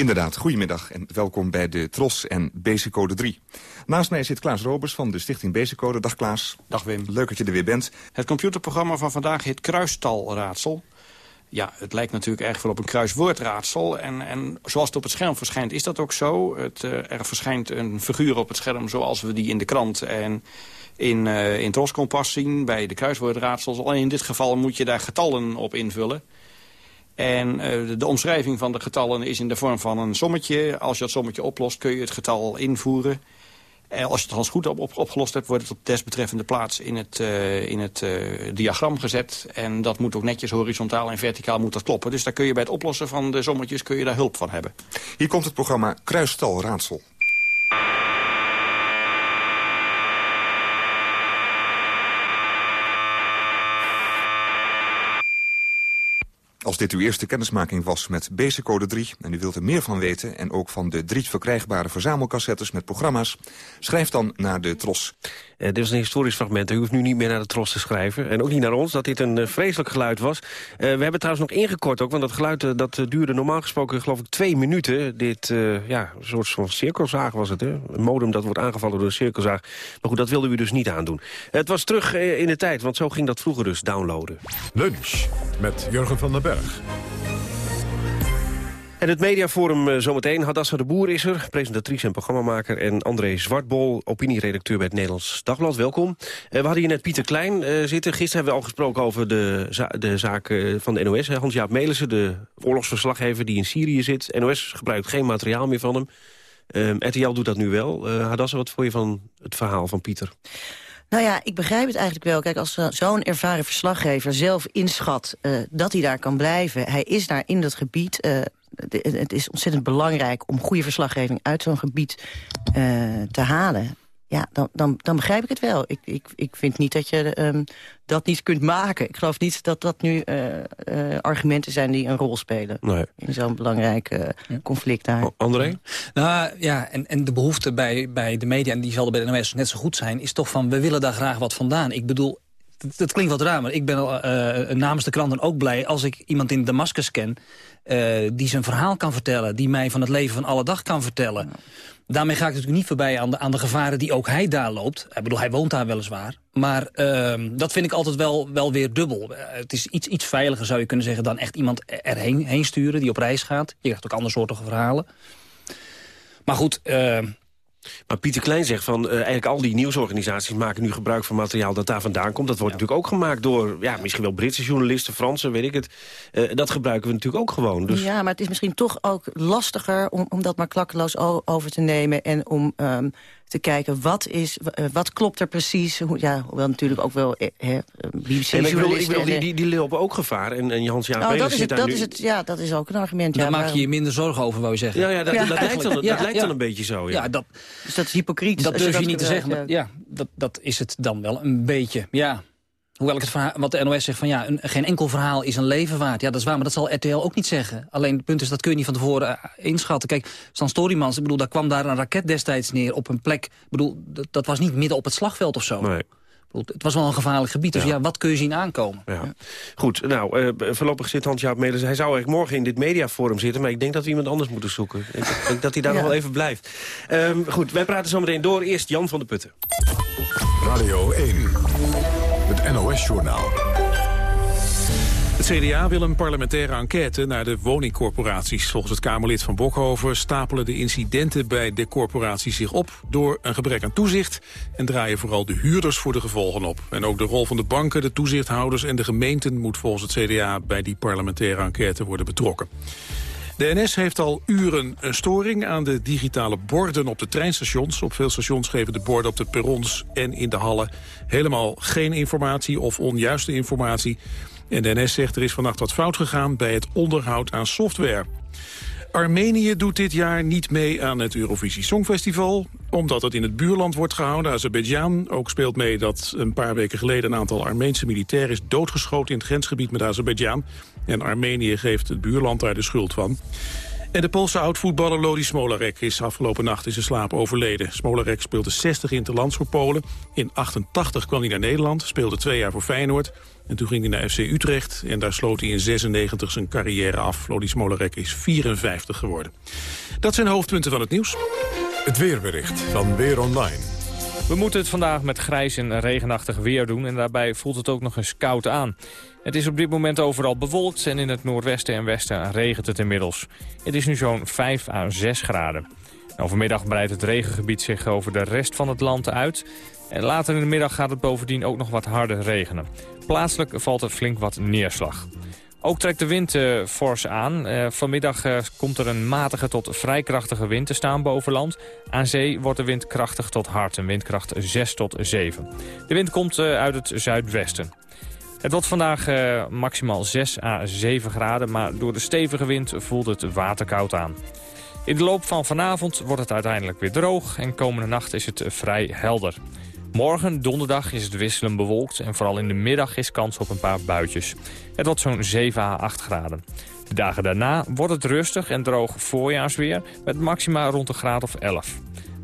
Inderdaad, goedemiddag en welkom bij de Tros en Basic Code 3. Naast mij zit Klaas Robers van de stichting Basic Code. Dag Klaas. Dag Wim. Leuk dat je er weer bent. Het computerprogramma van vandaag heet Kruistalraadsel. Ja, het lijkt natuurlijk erg veel op een kruiswoordraadsel. En, en zoals het op het scherm verschijnt, is dat ook zo. Het, uh, er verschijnt een figuur op het scherm zoals we die in de krant en in, uh, in Troskompas zien... bij de kruiswoordraadsels. Alleen in dit geval moet je daar getallen op invullen. En uh, de omschrijving van de getallen is in de vorm van een sommetje. Als je dat sommetje oplost, kun je het getal invoeren. En als je het als goed op, op, opgelost hebt, wordt het op desbetreffende plaats in het, uh, in het diagram gezet. En dat moet ook netjes horizontaal en verticaal moet dat kloppen. Dus daar kun je bij het oplossen van de sommetjes kun je daar hulp van hebben. Hier komt het programma Kruistal Raadsel. Als dit uw eerste kennismaking was met Basic Code 3... en u wilt er meer van weten en ook van de drie verkrijgbare verzamelcassettes met programma's... schrijf dan naar de Tros. Uh, dit is een historisch fragment. U hoeft nu niet meer naar de Tros te schrijven. En ook niet naar ons, dat dit een uh, vreselijk geluid was. Uh, we hebben trouwens nog ingekort ook, want dat geluid dat duurde normaal gesproken geloof ik twee minuten. Dit, ja, een soort van cirkelzaag was het, hè? Een modem dat wordt aangevallen door een cirkelzaag. Maar goed, dat wilde u dus niet aandoen. het was terug in de tijd, want zo ging dat vroeger dus downloaden. Lunch met Jurgen van den Berg. En het mediaforum uh, zometeen. Hadassa de Boer is er, presentatrice en programmamaker. En André Zwartbol, opinieredacteur bij het Nederlands Dagblad. Welkom. Uh, we hadden hier net Pieter Klein uh, zitten. Gisteren hebben we al gesproken over de, de zaak van de NOS. Hans-Jaap Melissen, de oorlogsverslaggever die in Syrië zit. NOS gebruikt geen materiaal meer van hem. Uh, RTL doet dat nu wel. Hadassa, wat vond je van het verhaal van Pieter? Nou ja, ik begrijp het eigenlijk wel. Kijk, als zo'n ervaren verslaggever zelf inschat dat hij daar kan blijven... hij is daar in dat gebied het is ontzettend belangrijk om goede verslaggeving uit zo'n gebied te halen. Ja, dan, dan, dan begrijp ik het wel. Ik, ik, ik vind niet dat je um, dat niet kunt maken. Ik geloof niet dat dat nu uh, uh, argumenten zijn die een rol spelen. Nee. In zo'n belangrijk conflict daar. André? Nou ja, en, en de behoefte bij, bij de media, en die zal er bij de NOS net zo goed zijn... is toch van, we willen daar graag wat vandaan. Ik bedoel, dat klinkt wat raar, maar ik ben uh, namens de kranten ook blij... als ik iemand in Damascus ken uh, die zijn verhaal kan vertellen... die mij van het leven van alle dag kan vertellen. Daarmee ga ik natuurlijk niet voorbij aan de, aan de gevaren die ook hij daar loopt. Ik bedoel, hij woont daar weliswaar. Maar uh, dat vind ik altijd wel, wel weer dubbel. het is iets, iets veiliger, zou je kunnen zeggen... dan echt iemand erheen heen sturen die op reis gaat. Je krijgt ook andere soorten verhalen. Maar goed, uh, maar Pieter Klein zegt van, uh, eigenlijk al die nieuwsorganisaties maken nu gebruik van materiaal dat daar vandaan komt. Dat wordt natuurlijk ook gemaakt door, ja, misschien wel Britse journalisten, Fransen, weet ik het. Uh, dat gebruiken we natuurlijk ook gewoon. Dus... Ja, maar het is misschien toch ook lastiger om, om dat maar klakkeloos over te nemen en om um, te kijken wat, is, uh, wat klopt er precies. Hoe, ja, hoewel natuurlijk ook wel eh, BBC ik bedoel, ik bedoel, die, die, die lopen ook gevaar. En, en Jans Jaap nou, dat is het, dat nu... is het, Ja, dat is ook een argument. Daar ja, maak je je minder zorgen over, wou je zeggen. Ja, ja, dat, ja. dat, lijkt, dan, ja, dat lijkt dan een beetje zo. Ja. ja dat, dus dat is hypocriet. Dat durf je, je niet te zeggen. Maar, ja, dat, dat is het dan wel een beetje. Ja, Hoewel ik het verhaal, wat de NOS zegt van ja, een, geen enkel verhaal is een leven waard. Ja, dat is waar, maar dat zal RTL ook niet zeggen. Alleen het punt is, dat kun je niet van tevoren uh, inschatten. Kijk, Stan Storymans, ik bedoel, daar kwam daar een raket destijds neer op een plek. Ik bedoel, dat, dat was niet midden op het slagveld of zo. Nee. Het was wel een gevaarlijk gebied, dus ja, ja wat kun je zien aankomen? Ja. Ja. Goed, nou, uh, voorlopig zit Hans-Jaap Melis. Hij zou eigenlijk morgen in dit mediaforum zitten... maar ik denk dat we iemand anders moeten zoeken. ik denk dat hij daar nog wel even blijft. Um, goed, wij praten zo meteen door. Eerst Jan van de Putten. Radio 1, NOS-journaal. Het CDA wil een parlementaire enquête naar de woningcorporaties. Volgens het Kamerlid van Bokhoven stapelen de incidenten bij de corporaties zich op... door een gebrek aan toezicht en draaien vooral de huurders voor de gevolgen op. En ook de rol van de banken, de toezichthouders en de gemeenten... moet volgens het CDA bij die parlementaire enquête worden betrokken. De NS heeft al uren een storing aan de digitale borden op de treinstations. Op veel stations geven de borden op de perrons en in de hallen helemaal geen informatie of onjuiste informatie. En de NS zegt er is vannacht wat fout gegaan bij het onderhoud aan software. Armenië doet dit jaar niet mee aan het Eurovisie Songfestival... omdat het in het buurland wordt gehouden, Azerbeidzjan. Ook speelt mee dat een paar weken geleden... een aantal Armeense militairen is doodgeschoten in het grensgebied met Azerbeidzjan. En Armenië geeft het buurland daar de schuld van. En de Poolse oud-voetballer Lodi Smolarek is afgelopen nacht in zijn slaap overleden. Smolarek speelde 60 interlands voor Polen. In 88 kwam hij naar Nederland, speelde twee jaar voor Feyenoord. En toen ging hij naar FC Utrecht en daar sloot hij in 96 zijn carrière af. Lodi Smolarek is 54 geworden. Dat zijn de hoofdpunten van het nieuws. Het weerbericht van Weer Online. We moeten het vandaag met grijs en regenachtig weer doen... en daarbij voelt het ook nog eens koud aan. Het is op dit moment overal bewolkt en in het noordwesten en westen regent het inmiddels. Het is nu zo'n 5 à 6 graden. Nou, vanmiddag breidt het regengebied zich over de rest van het land uit. En later in de middag gaat het bovendien ook nog wat harder regenen. Plaatselijk valt er flink wat neerslag. Ook trekt de wind uh, fors aan. Uh, vanmiddag uh, komt er een matige tot vrij krachtige wind te staan boven land. Aan zee wordt de wind krachtig tot hard, een windkracht 6 tot 7. De wind komt uit het zuidwesten. Het wordt vandaag maximaal 6 à 7 graden, maar door de stevige wind voelt het waterkoud aan. In de loop van vanavond wordt het uiteindelijk weer droog en komende nacht is het vrij helder. Morgen, donderdag, is het wisselend bewolkt en vooral in de middag is kans op een paar buitjes. Het wordt zo'n 7 à 8 graden. De dagen daarna wordt het rustig en droog voorjaarsweer met maxima rond een graad of 11.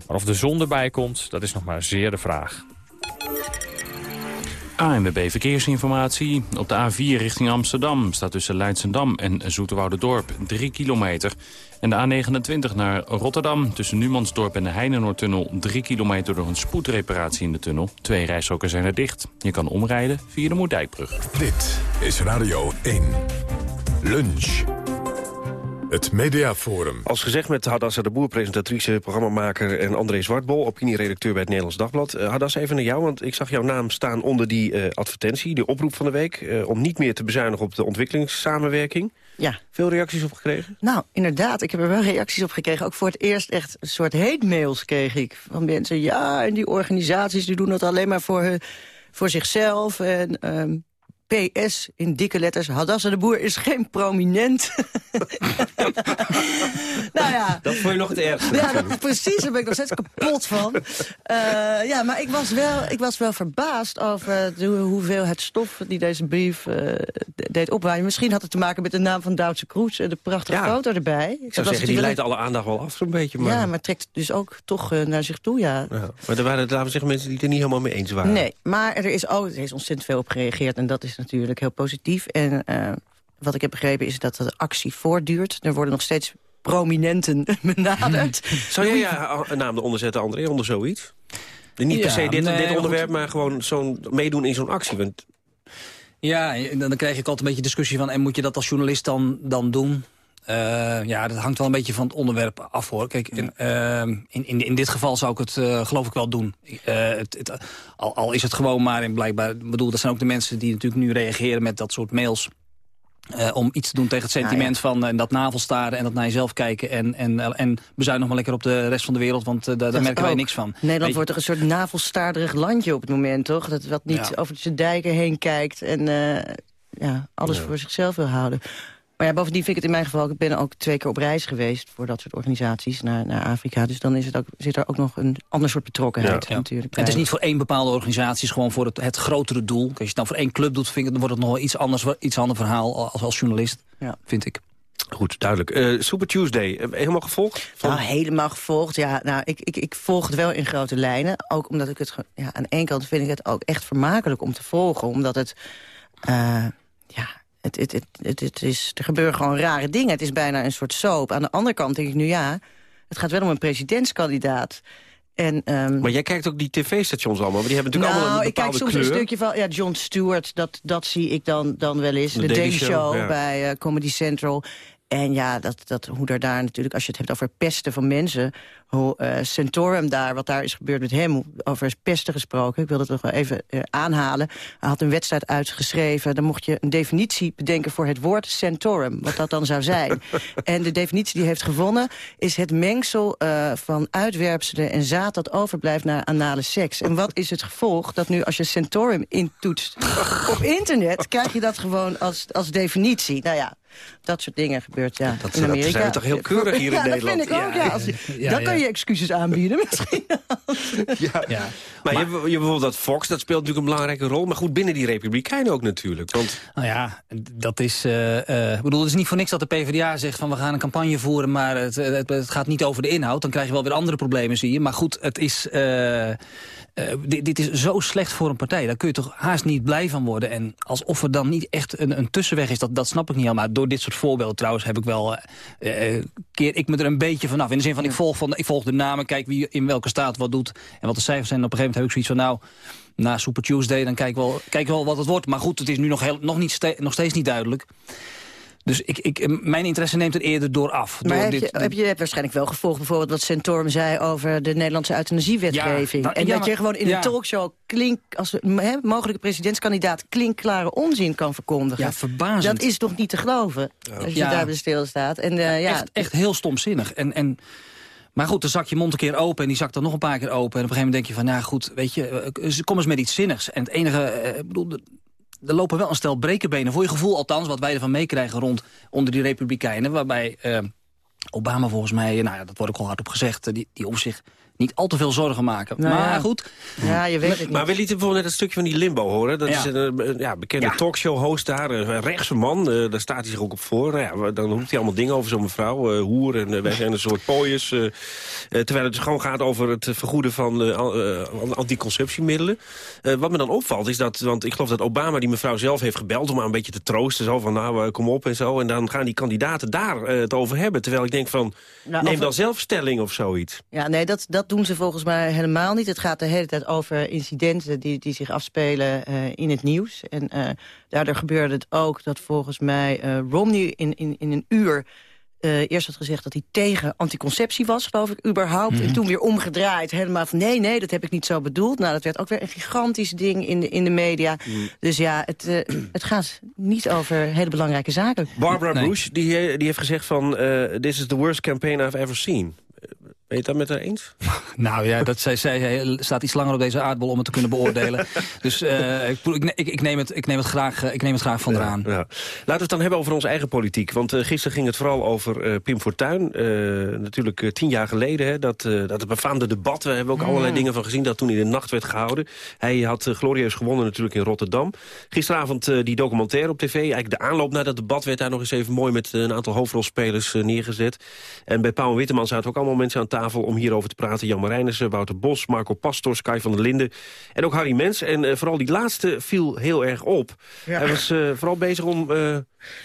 Maar of de zon erbij komt, dat is nog maar zeer de vraag. ANWB Verkeersinformatie. Op de A4 richting Amsterdam staat tussen Leidsendam en Dorp 3 kilometer. En de A29 naar Rotterdam tussen Numansdorp en de Heinenoordtunnel 3 kilometer door een spoedreparatie in de tunnel. Twee rijstroken zijn er dicht. Je kan omrijden via de Moerdijkbrug. Dit is Radio 1. Lunch. Het Mediaforum. Als gezegd met Hadassa de Boer, presentatrice, programmamaker... en André Zwartbol, opinieredacteur bij het Nederlands Dagblad. Uh, Hadassa, even naar jou, want ik zag jouw naam staan onder die uh, advertentie... de oproep van de week, uh, om niet meer te bezuinigen op de ontwikkelingssamenwerking. Ja. Veel reacties op gekregen? Nou, inderdaad. Ik heb er wel reacties op gekregen. Ook voor het eerst echt een soort hate-mails kreeg ik. Van mensen, ja, en die organisaties die doen dat alleen maar voor, hun, voor zichzelf. En um, PS in dikke letters. Hadassa de Boer is geen prominent. nou ja. Dat vond je nog het ergste. Ja, dat, precies. Daar ben ik nog steeds kapot van. Uh, ja, maar ik was wel, ik was wel verbaasd over de hoeveelheid stof die deze brief uh, deed opwaaien. Misschien had het te maken met de naam van Duitse Kroes en de prachtige ja. foto erbij. Ik zou zeggen, die leidt alle aandacht wel af zo'n beetje. Maar... Ja, maar trekt dus ook toch uh, naar zich toe, ja. ja. Maar er waren, laten we zeggen, mensen die het er niet helemaal mee eens waren. Nee, maar er is, ook, er is ontzettend veel op gereageerd en dat is natuurlijk heel positief. En uh, wat ik heb begrepen is dat de actie voortduurt. Er worden nog steeds prominenten benaderd. Zou jij ja, een naam eronder zetten, André, onder zoiets? Niet per se dit, nee, dit onderwerp, maar gewoon zo'n meedoen in zo'n actie. Want... Ja, dan, dan krijg ik altijd een beetje discussie van... en moet je dat als journalist dan, dan doen? Uh, ja, dat hangt wel een beetje van het onderwerp af, hoor. Kijk, in, uh, in, in, in, dit geval zou ik het uh, geloof ik wel doen. Het, het, al, al, is het gewoon maar, en blijkbaar... Ik bedoel, dat zijn ook de mensen die natuurlijk nu reageren met dat soort mails... om iets te doen tegen het sentiment ja, ja. van dat navelstaren en dat naar jezelf kijken... en, en, en bezuin nog maar lekker op de rest van de wereld, want daar, daar merken wij niks van. Nederland wordt er een soort navelstaarderig landje op het moment, toch? Dat wat niet ja. over zijn dijken heen kijkt en ja, alles voor zichzelf wil houden. Maar ja, bovendien vind ik het in mijn geval... ik ben ook twee keer op reis geweest voor dat soort organisaties naar, naar Afrika. Dus dan is het ook, zit er ook nog een ander soort betrokkenheid ja. natuurlijk bij. Het is niet voor één bepaalde organisatie, het is gewoon voor het, het grotere doel. Als je het dan voor één club doet, vind ik, dan wordt het nog wel iets anders, iets ander verhaal als, als journalist, ja. vind ik. Goed, duidelijk. Uh, Super Tuesday, helemaal gevolgd? Van... Nou, helemaal gevolgd, ja. Nou, ik, ik, ik volg het wel in grote lijnen. Ook omdat ik het... Ja, aan één kant vind ik het ook echt vermakelijk om te volgen. Omdat het... Uh, ja, het, het, het, is, er gebeuren gewoon rare dingen. Het is bijna een soort soap. Aan de andere kant denk ik nu ja, het gaat wel om een presidentskandidaat. En, um, maar jij kijkt ook die tv-stations allemaal, maar die hebben natuurlijk nou, allemaal een bepaalde ik kijk soms een stukje van, ja, John Stewart, dat, dat zie ik dan, dan wel eens. De, de Daily Show, Show ja. bij uh, Comedy Central. En ja, dat, dat, hoe er daar natuurlijk, als je het hebt over pesten van mensen... hoe uh, Centorum daar, wat daar is gebeurd met hem, over pesten gesproken... ik wil dat nog wel even uh, aanhalen. Hij had een wedstrijd uitgeschreven. Dan mocht je een definitie bedenken voor het woord Centorum, wat dat dan zou zijn. en de definitie die heeft gewonnen is het mengsel uh, van uitwerpselen en zaad... dat overblijft naar anale seks. En wat is het gevolg? Dat nu als je Centorum intoetst op internet... krijg je dat gewoon als, als definitie. Nou ja, dat soort dingen gebeurt ja, dat, in Amerika. Dat zijn we toch heel keurig hier ja, in Nederland. Dat vind ik ook, ja. Als, ja, dan kan je excuses aanbieden misschien. ja. ja. Maar, maar je, je bijvoorbeeld dat Fox, dat speelt natuurlijk een belangrijke rol. Maar goed, binnen die Republikeinen ook natuurlijk. Want... Nou ja, dat is... Uh, uh, bedoel, het is niet voor niks dat de PvdA zegt van we gaan een campagne voeren... maar het, het, het gaat niet over de inhoud. Dan krijg je wel weer andere problemen, zie je. Maar goed, het is... Uh, uh, dit, dit, is zo slecht voor een partij. Daar kun je toch haast niet blij van worden. En alsof er dan niet echt een, een tussenweg is, dat, dat snap ik niet helemaal. Door dit soort voorbeelden trouwens heb ik wel... Uh, uh, keer ik me er een beetje vanaf. In de zin van, ik volg, van, ik volg de namen, kijk wie in welke staat wat doet... en wat de cijfers zijn. En op een gegeven moment heb ik zoiets van, nou... na Super Tuesday, dan kijk ik wel, kijk wel wat het wordt. Maar goed, het is nu nog, heel, nog, niet ste nog steeds niet duidelijk. Dus ik, ik, mijn interesse neemt er eerder door af. Maar door heb, dit, je, heb je hebt waarschijnlijk wel gevolgd bijvoorbeeld wat Centorum zei over de Nederlandse euthanasiewetgeving. Ja, nou, en ja, dat je gewoon in ja. een talkshow klink, als he, mogelijke presidentskandidaat klinkklare onzin kan verkondigen. Ja, verbazend. Dat is toch niet te geloven als je Ja. daarbij stilstaat. En uh, ja, echt, echt heel stomzinnig. En, en, maar goed, dan zak je mond een keer open en die zakt dan nog een paar keer open. En op een gegeven moment denk je van, nou goed, weet je, eh, kom eens met iets zinnigs. En het enige, eh, bedoel, er lopen wel een stel brekenbenen. Voor je gevoel althans, wat wij ervan meekrijgen rond onder die republikeinen. Waarbij eh, Obama volgens mij, nou ja, dat wordt ook al hard op gezegd... eh, die, die om zich niet al te veel zorgen maken. Nou maar ja. goed, ja, je weet het niet. Maar we lieten bijvoorbeeld net een stukje van die limbo horen. Dat Ja. is een ja, bekende Ja. talkshow-host daar, een rechtse man. eh, daar staat hij zich ook op voor. Nou ja, dan roept hij allemaal dingen over zo'n mevrouw, eh, hoer. En eh, wij zijn een soort pooiers. terwijl het dus gewoon gaat over het vergoeden van al- anticonceptiemiddelen. Eh, wat me dan opvalt is dat, want ik geloof dat Obama die mevrouw zelf heeft gebeld... om haar een beetje te troosten. Zo van, nou, kom op en zo. En dan gaan die kandidaten daar het over hebben. Terwijl ik denk van, Nou, neem dan zelf stelling of zoiets. Ja, nee, dat, dat doen ze volgens mij helemaal niet. Het gaat de hele tijd over incidenten die, die zich afspelen eh, in het nieuws. En eh, daardoor gebeurde het ook dat volgens mij eh, Romney in, in, in een uur eh, eerst had gezegd dat hij tegen anticonceptie was, geloof ik, überhaupt. Mhm. En toen weer omgedraaid, helemaal van nee, nee, dat heb ik niet zo bedoeld. Nou, dat werd ook weer een gigantisch ding in de, in de media. Mhm. Dus ja, het, eh, het gaat niet over hele belangrijke zaken. Barbara Bush die, die heeft gezegd van... eh, this is the worst campaign I've ever seen. Eh, Ben je het daar met haar eens? Nou ja, dat, zij, zij staat iets langer op deze aardbol om het te kunnen beoordelen. dus eh, ik, ik, ik, neem het, ik, neem het graag, eh, ik neem het graag van eraan. Ja. Laten we het dan hebben over onze eigen politiek. Want uh, gisteren ging het vooral over uh, Pim Fortuyn. Natuurlijk tien jaar geleden, hè, dat, dat befaamde debat. We hebben ook mm. allerlei dingen van gezien dat toen in de nacht werd gehouden. Hij had glorieus gewonnen natuurlijk in Rotterdam. Gisteravond die documentaire op tv. Eigenlijk de aanloop naar dat debat werd daar nog eens even mooi... met een aantal hoofdrolspelers neergezet. En bij Pauw en Witteman zaten ook allemaal mensen aan tafel... om hierover te praten. Jan Marijnissen, Wouter Bos, Marco Pastor, Kai van der Linden... en ook Harry Mens. En uh, vooral die laatste viel heel erg op. Hij was uh, vooral bezig om uh,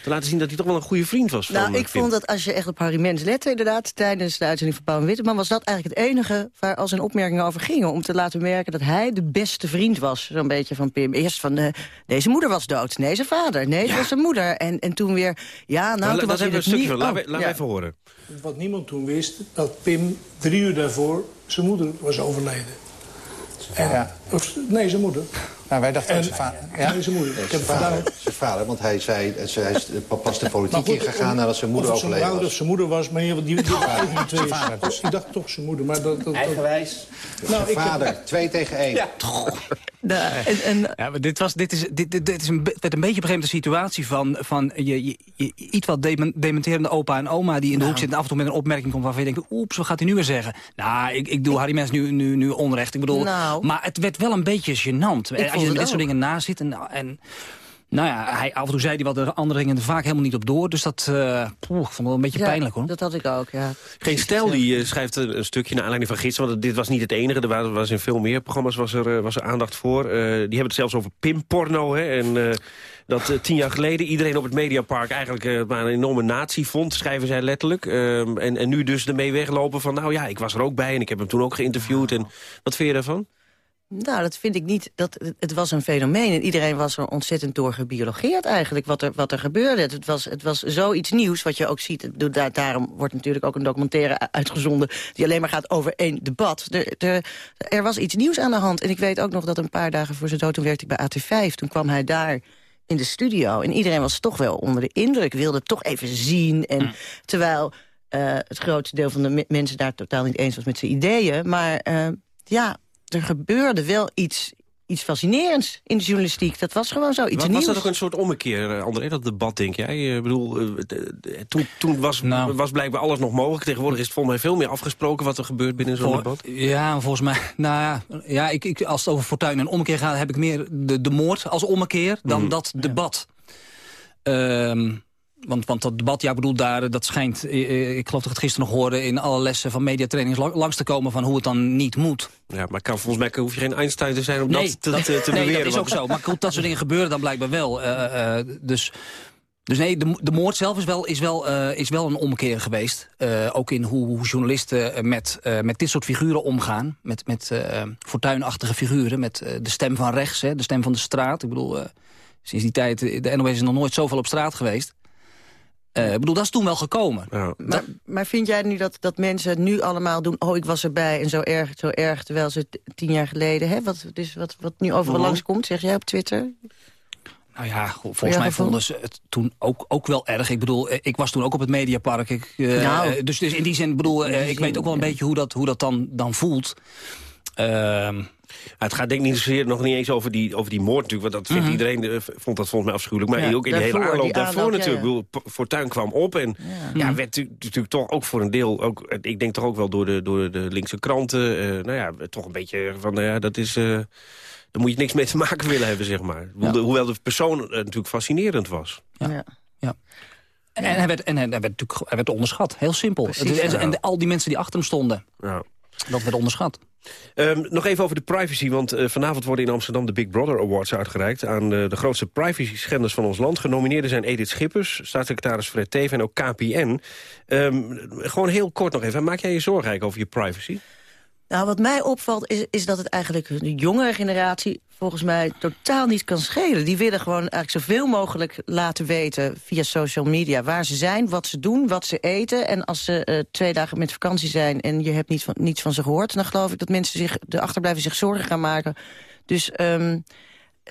te laten zien dat hij toch wel een goede vriend was. Nou, van, ik vond dat als je echt op Harry Mens lette inderdaad... tijdens de uitzending van Pauw en Witteman... was dat eigenlijk het enige waar al zijn opmerkingen over gingen. Om te laten merken dat hij de beste vriend was. Zo'n beetje van Pim. Eerst van, uh, deze moeder was dood. Nee, zijn vader. Nee, ja. was zijn moeder. En, en toen weer, ja, nou, toen was dat hij hebben het we een niet... stukje van. Laat, oh, laat ja. even horen. Wat niemand toen wist, dat Pim drie uur daarvoor zijn moeder was overleden. En, ja. of, nee, zijn moeder. Nou, wij dachten En- zijn vader. Ja? Nee, zijn moeder. Heb zijn vader, zijn vader, want hij zei, hij is pas de politiek goed, ingegaan nadat zijn moeder of het overleden zijn was. of zijn moeder was, maar die, die, die, die, vader. die twee Zijn vader dus. Ik dacht toch zijn moeder, maar dat... dat, dat Eigenwijs. Nou, ik heb- vader, twee tegen één. Ja. En, en, Ja, maar dit, was, dit, is, dit, dit, dit is een, werd een beetje op een de situatie van, van je, je, je iets wat demen- dementerende opa en oma die in de hoek zitten en af en toe met een opmerking komt waarvan je denkt, oeps, wat gaat hij nu weer zeggen? Nou, ik, ik doe Harry Mens nu, nu, nu onrecht. Ik bedoel, Nou. maar het werd wel een beetje gênant. Vond Als je met dit soort dingen naast zit en, en nou ja, hij, af en toe zei hij wat, de andere gingen er vaak helemaal niet op door. Dus dat uh, poeh, ik vond het wel een beetje Ja, pijnlijk hoor. Dat had ik ook, ja. Geen stijl die eh, schrijft een, een stukje naar aanleiding van gisteren. Want dit was niet het enige. Er waren, was in veel meer programma's was er, eh, was er aandacht voor. Eh, die hebben het zelfs over pimporno. Hè, en eh, dat eh, tien jaar geleden iedereen op het Mediapark eigenlijk eh, maar een enorme nazi vond. Schrijven zij letterlijk. Ehm, en, en nu dus ermee weglopen van nou ja, ik was er ook bij. En ik heb hem toen ook geïnterviewd. En wat vind je daarvan? Nou, dat vind ik niet. Dat, het was een fenomeen en iedereen was er ontzettend door gebiologeerd eigenlijk, wat er, wat er gebeurde. Het was, het was zoiets nieuws, wat je ook ziet. Daar, daarom wordt natuurlijk ook een documentaire uitgezonden... die alleen maar gaat over één debat. Er, er, er was iets nieuws aan de hand. En ik weet ook nog dat een paar dagen voor zijn dood... toen werkte ik bij AT5, toen kwam hij daar in de studio. En iedereen was toch wel onder de indruk, wilde het toch even zien. En terwijl eh, het grootste deel van de me- mensen daar totaal niet eens was met zijn ideeën. Maar eh, ja, er gebeurde wel iets, iets fascinerends in de journalistiek. Dat was gewoon zo, iets was, nieuws. was dat ook een soort ommekeer, eh, André, dat debat, denk jij? Ik bedoel, eh, toen, toen was, Nou. was blijkbaar alles nog mogelijk. Tegenwoordig is het volgens mij veel meer afgesproken... wat er gebeurt binnen zo'n debat. Ja, volgens mij. Nou ja, ja ik, ik, als het over fortuin en ommekeer gaat, heb ik meer de, de moord als ommekeer dan Mhm. dat debat. Ehm, want, want dat debat, ja, ik bedoel, daar, dat schijnt, eh, eh, ik geloof dat ik het gisteren nog hoorde... in alle lessen van mediatrainings la- langs te komen van hoe het dan niet moet. Ja, maar kan, volgens mij hoef je geen Einstein te zijn om nee, dat te, te, te nee, beweren. dat is ook zo. Maar goed, dat soort dingen gebeuren dan blijkbaar wel. Eh, dus, dus nee, de, de moord zelf is wel, is wel, is wel een ommekeer geweest. Ook in hoe, hoe journalisten met, met dit soort figuren omgaan. Met, met fortuinachtige figuren. Met de stem van rechts, hè, de stem van de straat. Ik bedoel, sinds die tijd, de NOS is nog nooit zoveel op straat geweest. Eh, ik bedoel, dat is toen wel gekomen. Maar, maar vind jij nu dat, dat mensen het nu allemaal doen... oh, ik was erbij en zo erg, zo erg... terwijl ze tien jaar geleden... Hè, wat, dus wat, wat nu overal Mhm. langskomt, zeg jij op Twitter? Nou ja, volgens mij vonden ze het toen ook, ook wel erg. Ik bedoel, eh, ik was toen ook op het Mediapark. Ik, eh, Nou. dus, dus in die zin, bedoel, ik weet ook wel een beetje hoe dat, hoe dat dan, dan voelt. Ehm, Ja, het gaat denk ik niet zozeer nog niet eens over die, over die moord natuurlijk. Want dat vindt Mhm. iedereen eh, vond dat volgens mij afschuwelijk. Maar Ja, ook in de hele aanloop daarvoor aanloop, ja, natuurlijk. ja. Bedoel, P- Fortuyn kwam op en ja. werd tu- natuurlijk toch ook voor een deel... Ook, eh, ik denk toch ook wel door de, door de linkse kranten... eh, nou ja, toch een beetje van, nou ja, dat is... eh daar moet je niks mee te maken willen hebben, zeg maar. Hoewel de persoon natuurlijk fascinerend was. Ja. ja. En, en hij, werd, en hij, werd natuurlijk hij werd onderschat, heel simpel. Precies, Het is- en, ja. en de- al die mensen die achter hem stonden, Ja. Dat werd onderschat. Ehm, nog even over de privacy, want eh, vanavond worden in Amsterdam de Big Brother Awards uitgereikt aan eh, de grootste privacy-schenders van ons land. Genomineerden zijn Edith Schippers, staatssecretaris Fred Teven en ook KPN. Ehm, gewoon heel kort nog even, maak jij je zorgen eigenlijk over je privacy? Nou, wat mij opvalt is, is dat het eigenlijk de jongere generatie volgens mij totaal niet kan schelen. Die willen gewoon eigenlijk zoveel mogelijk laten weten via social media... waar ze zijn, wat ze doen, wat ze eten. En als ze uh, twee dagen met vakantie zijn en je hebt niet van, niets van ze gehoord... dan geloof ik dat mensen zich, de achterblijven zich zorgen gaan maken. Dus... Um,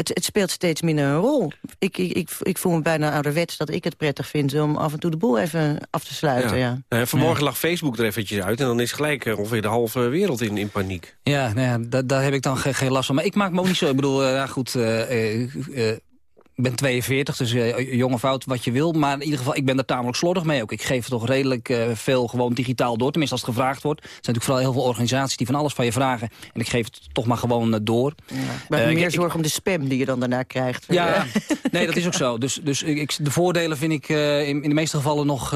het, het, speelt steeds minder een rol. Ik, ik, ik, ik, voel me bijna ouderwets dat ik het prettig vind... om af en toe de boel even af te sluiten. Ja. ja. vanmorgen lag Facebook er eventjes uit... en dan is gelijk uh, ongeveer de halve wereld in, in paniek. Ja, nou ja daar heb ik dan geen last van. Maar ik maak me ook niet zo... Ik bedoel, uh, goed... Uh, ik ben 42, dus uh, jong of oud wat je wil. Maar in ieder geval, ik ben er tamelijk slordig mee ook. Ik geef toch redelijk uh, veel gewoon digitaal door. Tenminste, als het gevraagd wordt. Er zijn natuurlijk vooral heel veel organisaties die van alles van je vragen. En ik geef het toch maar gewoon uh, door. Ja, maar meer ik, zorg om de spam die je dan daarna krijgt. Ja, nee, dat is ook zo. Dus, dus ik, de voordelen vind ik in, in de meeste gevallen nog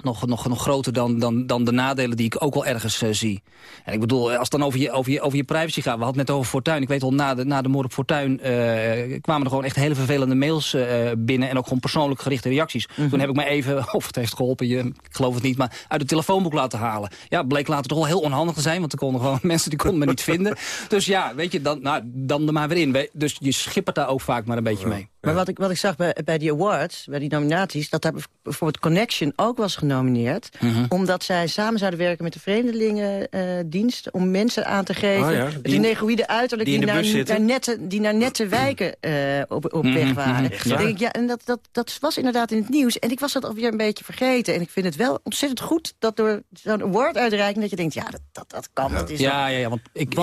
nog, nog, nog groter dan, dan, dan de nadelen die ik ook wel ergens uh, zie. En ik bedoel, als het dan over je, over, je, over je privacy gaat... we hadden het net over Fortuin. Ik weet al, na de, na de moord op Fortuin uh, kwamen er gewoon echt hele vervelende mails uh, binnen... en ook gewoon persoonlijk gerichte reacties. Mm -hmm. Toen heb ik me even, of het heeft geholpen, je, ik geloof het niet... maar uit het telefoonboek laten halen. Ja, bleek later toch wel heel onhandig te zijn... want er konden gewoon mensen die konden me niet vinden. Dus ja, weet je, dan, nou, dan er maar weer in. Dus je schippert daar ook vaak maar een beetje mee. Maar wat ik, wat ik zag bij, bij die awards, bij die nominaties... dat daar bijvoorbeeld Connection ook was genomineerd. Mhm. Omdat zij samen zouden werken met de Vreemdelingendienst... om mensen aan te geven, oh die negoïde uiterlijk... Die, die, naar, naar, nette, die naar nette wijken uh, op, op weg mhm, waren. Mhm, ja. Denk ik, ja, en dat, dat, dat was inderdaad in het nieuws. En ik was dat alweer een beetje vergeten. En ik vind het wel ontzettend goed dat door zo'n award uitreiking... dat je denkt, ja, dat, dat, dat kan, dat is ja, ja, ja, want ik,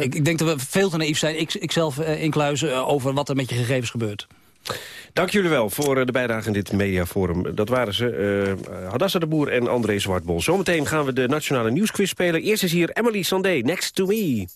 ik, ik, denk dat we veel te naïef zijn. Ik, ik zelf uh, inkluizen uh, over wat er met je gegevens gebeurt. Dank jullie wel voor eh, de bijdrage in dit mediaforum. Dat waren ze, uh, Hadassa de Boer en André Zwartbol. Zometeen gaan we de Nationale Nieuwsquiz spelen. Eerst is hier Emily Sandé, Next to Me.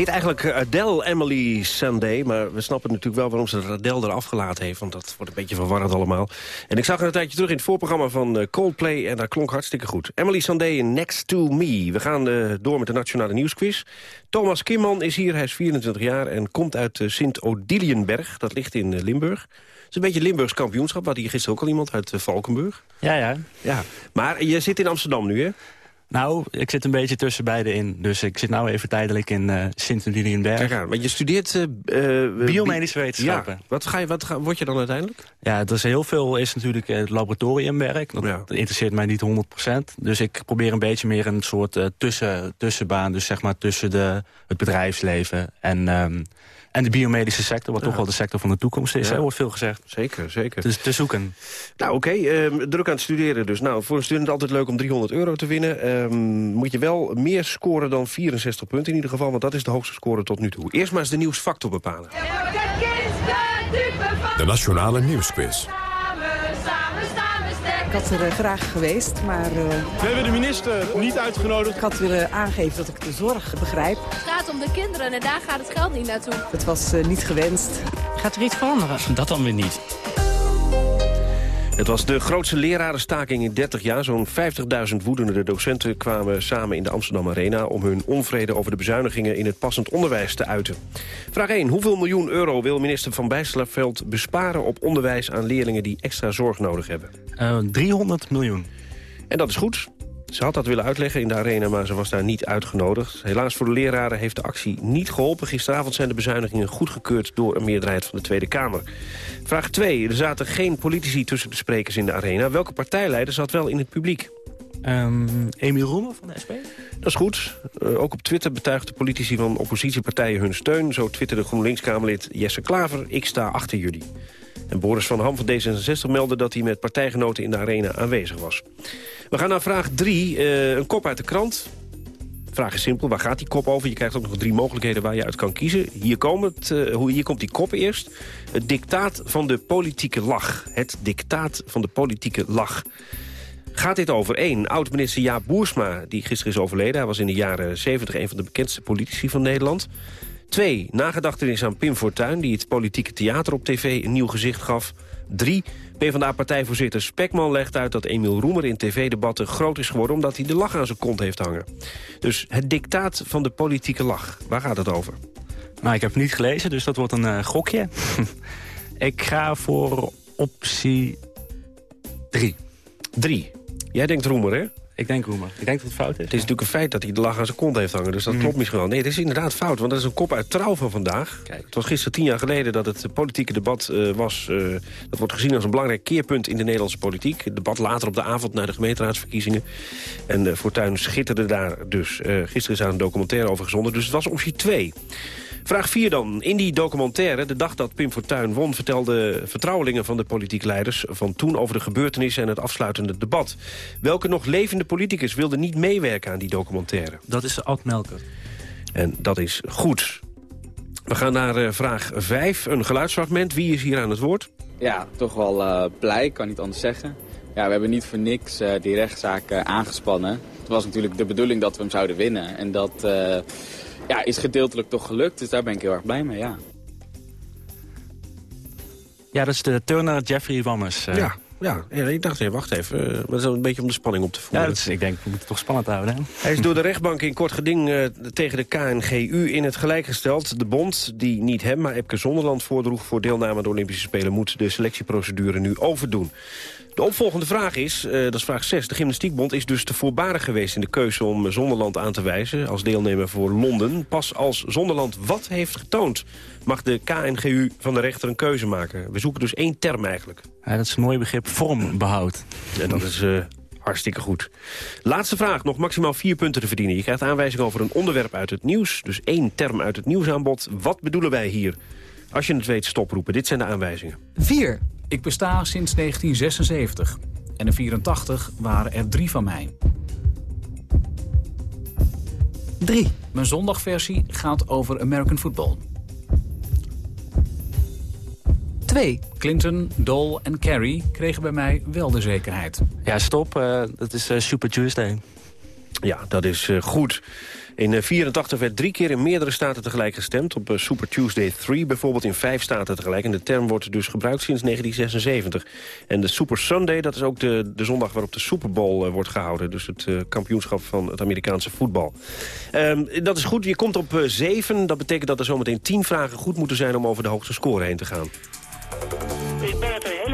Heet eigenlijk eh, Adele Emily Sunday, maar we snappen natuurlijk wel waarom ze Adele eraf gelaten heeft, want dat wordt een beetje verwarrend allemaal. En ik zag haar een tijdje terug in het voorprogramma van eh, Coldplay en dat klonk hartstikke goed. Emily Sunday in Next to Me. We gaan uh, door met de Nationale Nieuwsquiz. Thomas Kimman is hier, hij is 24 jaar en komt uit Sint-Odilienberg, dat ligt in Limburg. Het is een beetje Limburgs kampioenschap. We hadden hier gisteren ook al iemand uit Valkenburg. Ja, ja. ja. Maar je zit in Amsterdam nu, hè? Nou, ik zit een beetje tussen beide in. Dus ik zit nu even tijdelijk in uh, Sint-Lilienberg. Kijk aan, want je studeert... Uh, Biomedische wetenschappen. Ja. Wat, ga je, wat ga, word je dan uiteindelijk? Ja, er is heel veel is natuurlijk het laboratoriumwerk. Dat, ja. interesseert mij niet 100%. Dus ik probeer een beetje meer een soort tussen, tussenbaan. Dus zeg maar tussen de, het bedrijfsleven en... Um, en de biomedische sector, wat ja. toch wel de sector van de toekomst is. Ja. Hè, wordt veel gezegd. Zeker, zeker. Dus te zoeken. Nou, oké. Okay, uh, druk aan het studeren dus. Nou, voor een student altijd leuk om 300 euro te winnen. Uh, moet je wel meer scoren dan 64 punten in ieder geval. Want dat is de hoogste score tot nu toe. Eerst maar eens de nieuwsfactor bepalen. De Nationale Nieuwsquiz. Ik had er uh, graag geweest, maar... Uh... We hebben de minister niet uitgenodigd. Ik had willen aangeven dat ik de zorg begrijp. Het gaat om de kinderen en daar gaat het geld niet naartoe. Het was uh, niet gewenst. Gaat er iets veranderen? Dat dan weer niet. Het was de grootste lerarenstaking in 30 jaar. Zo'n 50.000 woedende docenten kwamen samen in de Amsterdam Arena... om hun onvrede over de bezuinigingen in het passend onderwijs te uiten. Vraag 1. Hoeveel miljoen euro wil minister Van Bijsterveld besparen... op onderwijs aan leerlingen die extra zorg nodig hebben? Uh, 300 miljoen. En dat is goed. Ze had dat willen uitleggen in de arena, maar ze was daar niet uitgenodigd. Helaas voor de leraren heeft de actie niet geholpen. Gisteravond zijn de bezuinigingen goedgekeurd door een meerderheid van de Tweede Kamer. Vraag 2. Er zaten geen politici tussen de sprekers in de arena. Welke partijleider zat wel in het publiek? Um, Emiel Roemer van de SP? Dat is goed. Uh, ook op Twitter betuigden politici van oppositiepartijen hun steun. Zo twitterde GroenLinks-Kamerlid Jesse Klaver. Ik sta achter jullie. En Boris van Ham van D66 meldde dat hij met partijgenoten in de arena aanwezig was. We gaan naar vraag 3. Uh, een kop uit de krant. Vraag is simpel, waar gaat die kop over? Je krijgt ook nog drie mogelijkheden waar je uit kan kiezen. Hier, komt, uh, hier komt die kop eerst. Het dictaat van de politieke lach. Het dictaat van de politieke lach. Gaat dit over één? Oud-minister Jaap Boersma, die gisteren is overleden. Hij was in de jaren 70 een van de bekendste politici van Nederland. Twee, nagedachtenis aan Pim Fortuyn... die het politieke theater op tv een nieuw gezicht gaf. Drie, PvdA-partijvoorzitter Spekman legt uit dat Emiel Roemer in tv-debatten groot is geworden... omdat hij de lach aan zijn kont heeft hangen. Dus het dictaat van de politieke lach. Waar gaat het over? Nou, ik heb het niet gelezen, dus dat wordt een uh, gokje. ik ga voor optie 3. 3. Jij denkt Roemer, hè? Ik denk Roemer. Ik denk dat het fout is. Het is natuurlijk een feit dat hij de lach aan zijn kont heeft hangen. Dus dat mm. klopt misschien wel. Nee, het is inderdaad fout. Want dat is een kop uit trouw van vandaag. Kijk. Het was gisteren tien jaar geleden dat het politieke debat uh, was. Uh, dat wordt gezien als een belangrijk keerpunt in de Nederlandse politiek. Het debat later op de avond na de gemeenteraadsverkiezingen. En uh, Fortuyn schitterde daar dus. gisteren is daar een documentaire over gezonden. Dus het was optie 2. Vraag 4 dan. In die documentaire, de dag dat Pim Fortuyn won... vertelden vertrouwelingen van de politiek leiders van toen... over de gebeurtenissen en het afsluitende debat. Welke nog levende politicus wilde niet meewerken aan die documentaire? Dat is Ad Melker. En dat is goed. We gaan naar uh, vraag 5, een geluidsfragment. Wie is hier aan het woord? Ja, toch wel uh, blij, kan niet anders zeggen. Ja, we hebben niet voor niks uh, die rechtszaak aangespannen. Het was natuurlijk de bedoeling dat we hem zouden winnen. En dat ja, is gedeeltelijk toch gelukt. Dus daar ben ik heel erg blij mee, ja. Ja, dat is de turner Jeffrey Wammers. Uh. Ja, ja, ik dacht, even, wacht even. Uh, dat is een beetje om de spanning op te voeren. Ja, dat is, ik denk, we moeten het toch spannend houden. Hè? Hij is door de rechtbank in kort geding uh, tegen de KNGU in het gelijk gesteld. De bond, die niet hem, maar Epke Zonderland voordroeg voor deelname aan de Olympische Spelen... moet de selectieprocedure nu overdoen. De opvolgende vraag is, uh, dat is vraag 6. De Gymnastiekbond is dus te voorbarig geweest in de keuze om Zonderland aan te wijzen... als deelnemer voor Londen. Pas als Zonderland wat heeft getoond... mag de KNGU van de rechter een keuze maken. We zoeken dus één term eigenlijk. Ja, dat is een mooi begrip, vormbehoud. En dat is... Uh, Hartstikke goed. Laatste vraag, nog maximaal vier punten te verdienen. Je krijgt aanwijzing over een onderwerp uit het nieuws. Dus één term uit het nieuwsaanbod. Wat bedoelen wij hier? Als je het weet, stoproepen. Dit zijn de aanwijzingen. 4. Ik besta sinds 1976. En in 84 waren er drie van mij. 3. Mijn zondagversie gaat over American football. 2. Clinton, Dole en Kerry kregen bij mij wel de zekerheid. Ja, stop. Uh, dat is uh, Super Tuesday. Ja, dat is uh, goed. In 84 werd drie keer in meerdere staten tegelijk gestemd. Op Super Tuesday 3 bijvoorbeeld in vijf staten tegelijk. En de term wordt dus gebruikt sinds 1976. En de Super Sunday, dat is ook de, de zondag waarop de Super Bowl wordt gehouden. Dus het kampioenschap van het Amerikaanse voetbal. Ehm, dat is goed, je komt op 7. Dat betekent dat er zometeen 10 vragen goed moeten zijn om over de hoogste score heen te gaan.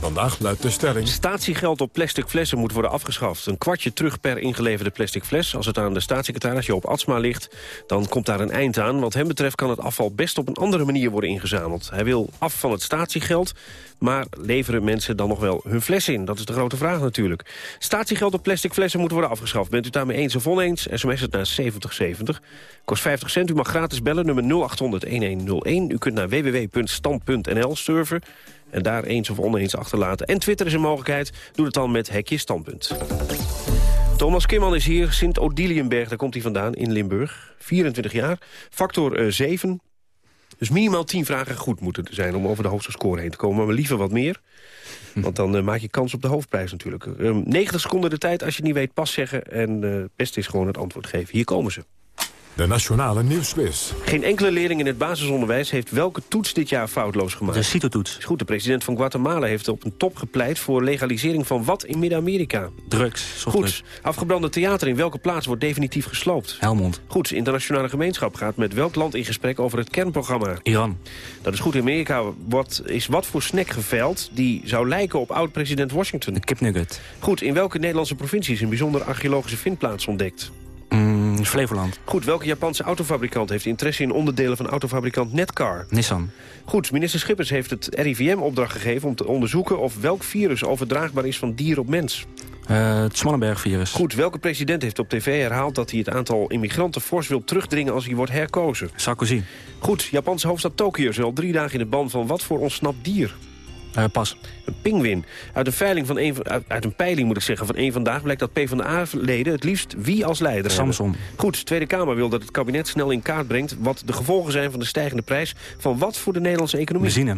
Vandaag luidt de stelling... Statiegeld op plastic flessen moet worden afgeschaft. Een kwartje terug per ingeleverde plastic fles. Als het aan de staatssecretaris Joop Atsma ligt, dan komt daar een eind aan. Wat hem betreft kan het afval best op een andere manier worden ingezameld. Hij wil af van het statiegeld, maar leveren mensen dan nog wel hun fles in? Dat is de grote vraag natuurlijk. Statiegeld op plastic flessen moet worden afgeschaft. Bent u daarmee eens of oneens? SMS het naar 7070. Kost 50 cent. U mag gratis bellen, nummer 0800-1101. U kunt naar www.stand.nl surfen en daar eens of oneens achterlaten. En Twitter is een mogelijkheid. Doe het dan met Hekje Standpunt. Thomas Kimman is hier, Sint-Odiliënberg, daar komt hij vandaan, in Limburg. 24 jaar, factor 7. Eh, dus minimaal 10 vragen goed moeten zijn om over de hoogste score heen te komen. Maar liever wat meer, want dan uh, maak je kans op de hoofdprijs natuurlijk. 90 ehm, seconden de tijd, als je niet weet, pas zeggen. En het beste is gewoon het antwoord geven. Hier komen ze. De Nationale Nieuwsquiz. Geen enkele leerling in het basisonderwijs heeft welke toets dit jaar foutloos gemaakt. De CITO-toets. goed, de president van Guatemala heeft op een top gepleit... voor legalisering van wat in Midden-Amerika? Drugs. Goed, afgebrande theater in welke plaats wordt definitief gesloopt? Helmond. Goed, internationale gemeenschap gaat met welk land in gesprek over het kernprogramma? Iran. Dat is goed, in Amerika wat, is wat voor snack geveild... die zou lijken op oud-president Washington? De kipnugget. Goed, in welke Nederlandse provincie is een bijzonder archeologische vindplaats ontdekt? Mm, Flevoland. Goed, welke Japanse autofabrikant heeft interesse in onderdelen van autofabrikant Netcar? Nissan. Goed, minister Schippers heeft het RIVM opdracht gegeven om te onderzoeken of welk virus overdraagbaar is van dier op mens. Uh, het Smallenberg-virus. Goed, welke president heeft op tv herhaald dat hij het aantal immigranten fors wil terugdringen als hij wordt herkozen? Sarkozy. Goed, Japanse hoofdstad Tokio is al drie dagen in de ban van wat voor ontsnapt dier? Uh, pas. Een pinguïn. Uit een, veiling van een, uit, uit, een peiling moet ik zeggen van één vandaag... blijkt dat PvdA-leden het liefst wie als leider Samson. Goed, Tweede Kamer wil dat het kabinet snel in kaart brengt... wat de gevolgen zijn van de stijgende prijs... van wat voor de Nederlandse economie? Benzine.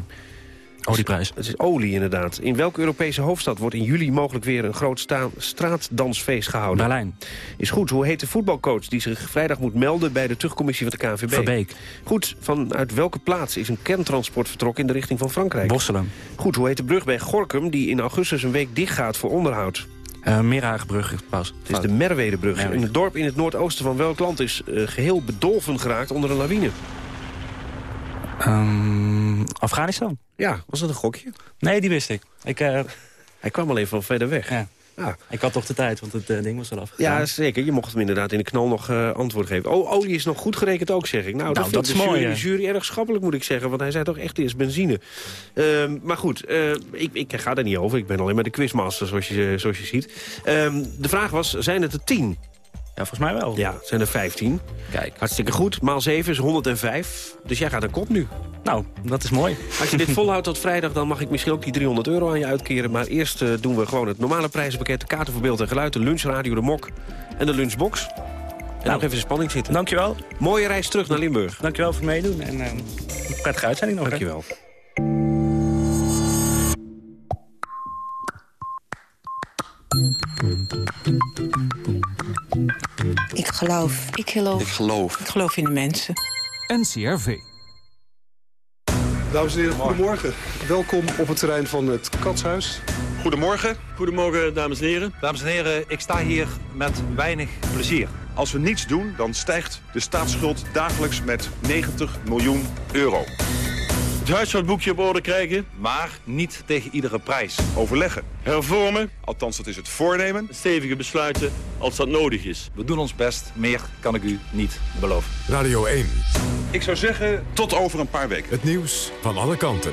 Olieprijs. Het is olie inderdaad. In welke Europese hoofdstad wordt in juli mogelijk weer een groot straatdansfeest gehouden? Berlijn. Is goed. Hoe heet de voetbalcoach die zich vrijdag moet melden bij de terugcommissie van de KNVB? Verbeek. Goed. Vanuit welke plaats is een kerntransport vertrokken in de richting van Frankrijk? Bosselen. Goed. Hoe heet de brug bij Gorkum die in augustus een week dichtgaat voor onderhoud? Uh, Meerhagenbrug, pas. Het is de Merwedebrug. Merwede. In het dorp in het noordoosten van welk land is uh, geheel bedolven geraakt onder een lawine? Um, Afghanistan. Ja, was dat een gokje? Nee, die wist ik. ik uh... Hij kwam al even van verder weg. Ja. Ah. Ik had toch de tijd, want het uh, ding was al af. Ja, zeker. Je mocht hem inderdaad in de knal nog uh, antwoord geven. Oh, olie is nog goed gerekend ook, zeg ik. Nou, nou dat, dat is de mooi. Jury, de jury erg schappelijk, moet ik zeggen. Want hij zei toch echt eerst benzine. Uh, maar goed, ik, ik ga daar niet over. Ik ben alleen maar de quizmaster, zoals je, zoals je ziet. Ehm, de vraag was, zijn het er tien? Ja, volgens mij wel. Ja, het zijn er 15. Kijk. Hartstikke goed. Maal 7 is 105. Dus jij gaat een kop nu. Nou, dat is mooi. Als je dit volhoudt tot vrijdag, dan mag ik misschien ook die 300 euro aan je uitkeren. Maar eerst uh, doen we gewoon het normale prijzenpakket. De kaarten voor beeld en geluid, de lunchradio, de mok en de lunchbox. En nou, nog even in spanning zitten. Dankjewel. Mooie reis terug naar Limburg. Dankjewel voor meedoen en uh, prettige uitzending nog. Dankjewel. Ik geloof. Ik geloof. Ik geloof. Ik geloof in de mensen. NCRV. Dames en heren, goedemorgen. Welkom op het terrein van het Katshuis. Goedemorgen. Goedemorgen, dames en heren. Dames en heren, ik sta hier met weinig plezier. Als we niets doen, dan stijgt de staatsschuld dagelijks met 90 miljoen euro. Het huishoudboekje op orde krijgen. Maar niet tegen iedere prijs. Overleggen. Hervormen, althans dat is het voornemen. Stevige besluiten als dat nodig is. We doen ons best, meer kan ik u niet beloven. Radio 1. Ik zou zeggen, tot over een paar weken. Het nieuws van alle kanten.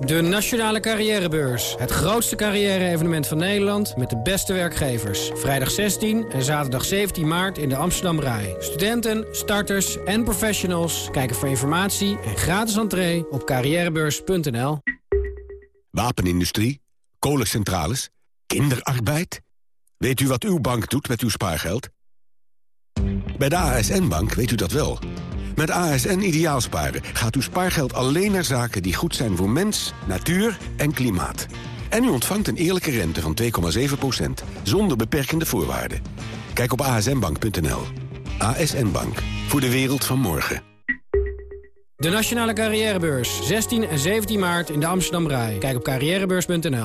De Nationale Carrièrebeurs. Het grootste carrière-evenement van Nederland met de beste werkgevers. Vrijdag 16 en zaterdag 17 maart in de Amsterdam Rai. Studenten, starters en professionals kijken voor informatie en gratis entree op carrièrebeurs.nl. Wapenindustrie, kolencentrales, kinderarbeid. Weet u wat uw bank doet met uw spaargeld? Bij de ASN-bank weet u dat wel. Met ASN Ideaalsparen gaat uw spaargeld alleen naar zaken die goed zijn voor mens, natuur en klimaat. En u ontvangt een eerlijke rente van 2,7%, zonder beperkende voorwaarden. Kijk op asnbank.nl. ASN Bank, voor de wereld van morgen. De Nationale Carrièrebeurs. 16 en 17 maart in de Amsterdam Rai. Kijk op carrièrebeurs.nl.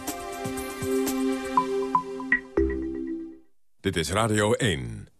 Dit is Radio 1.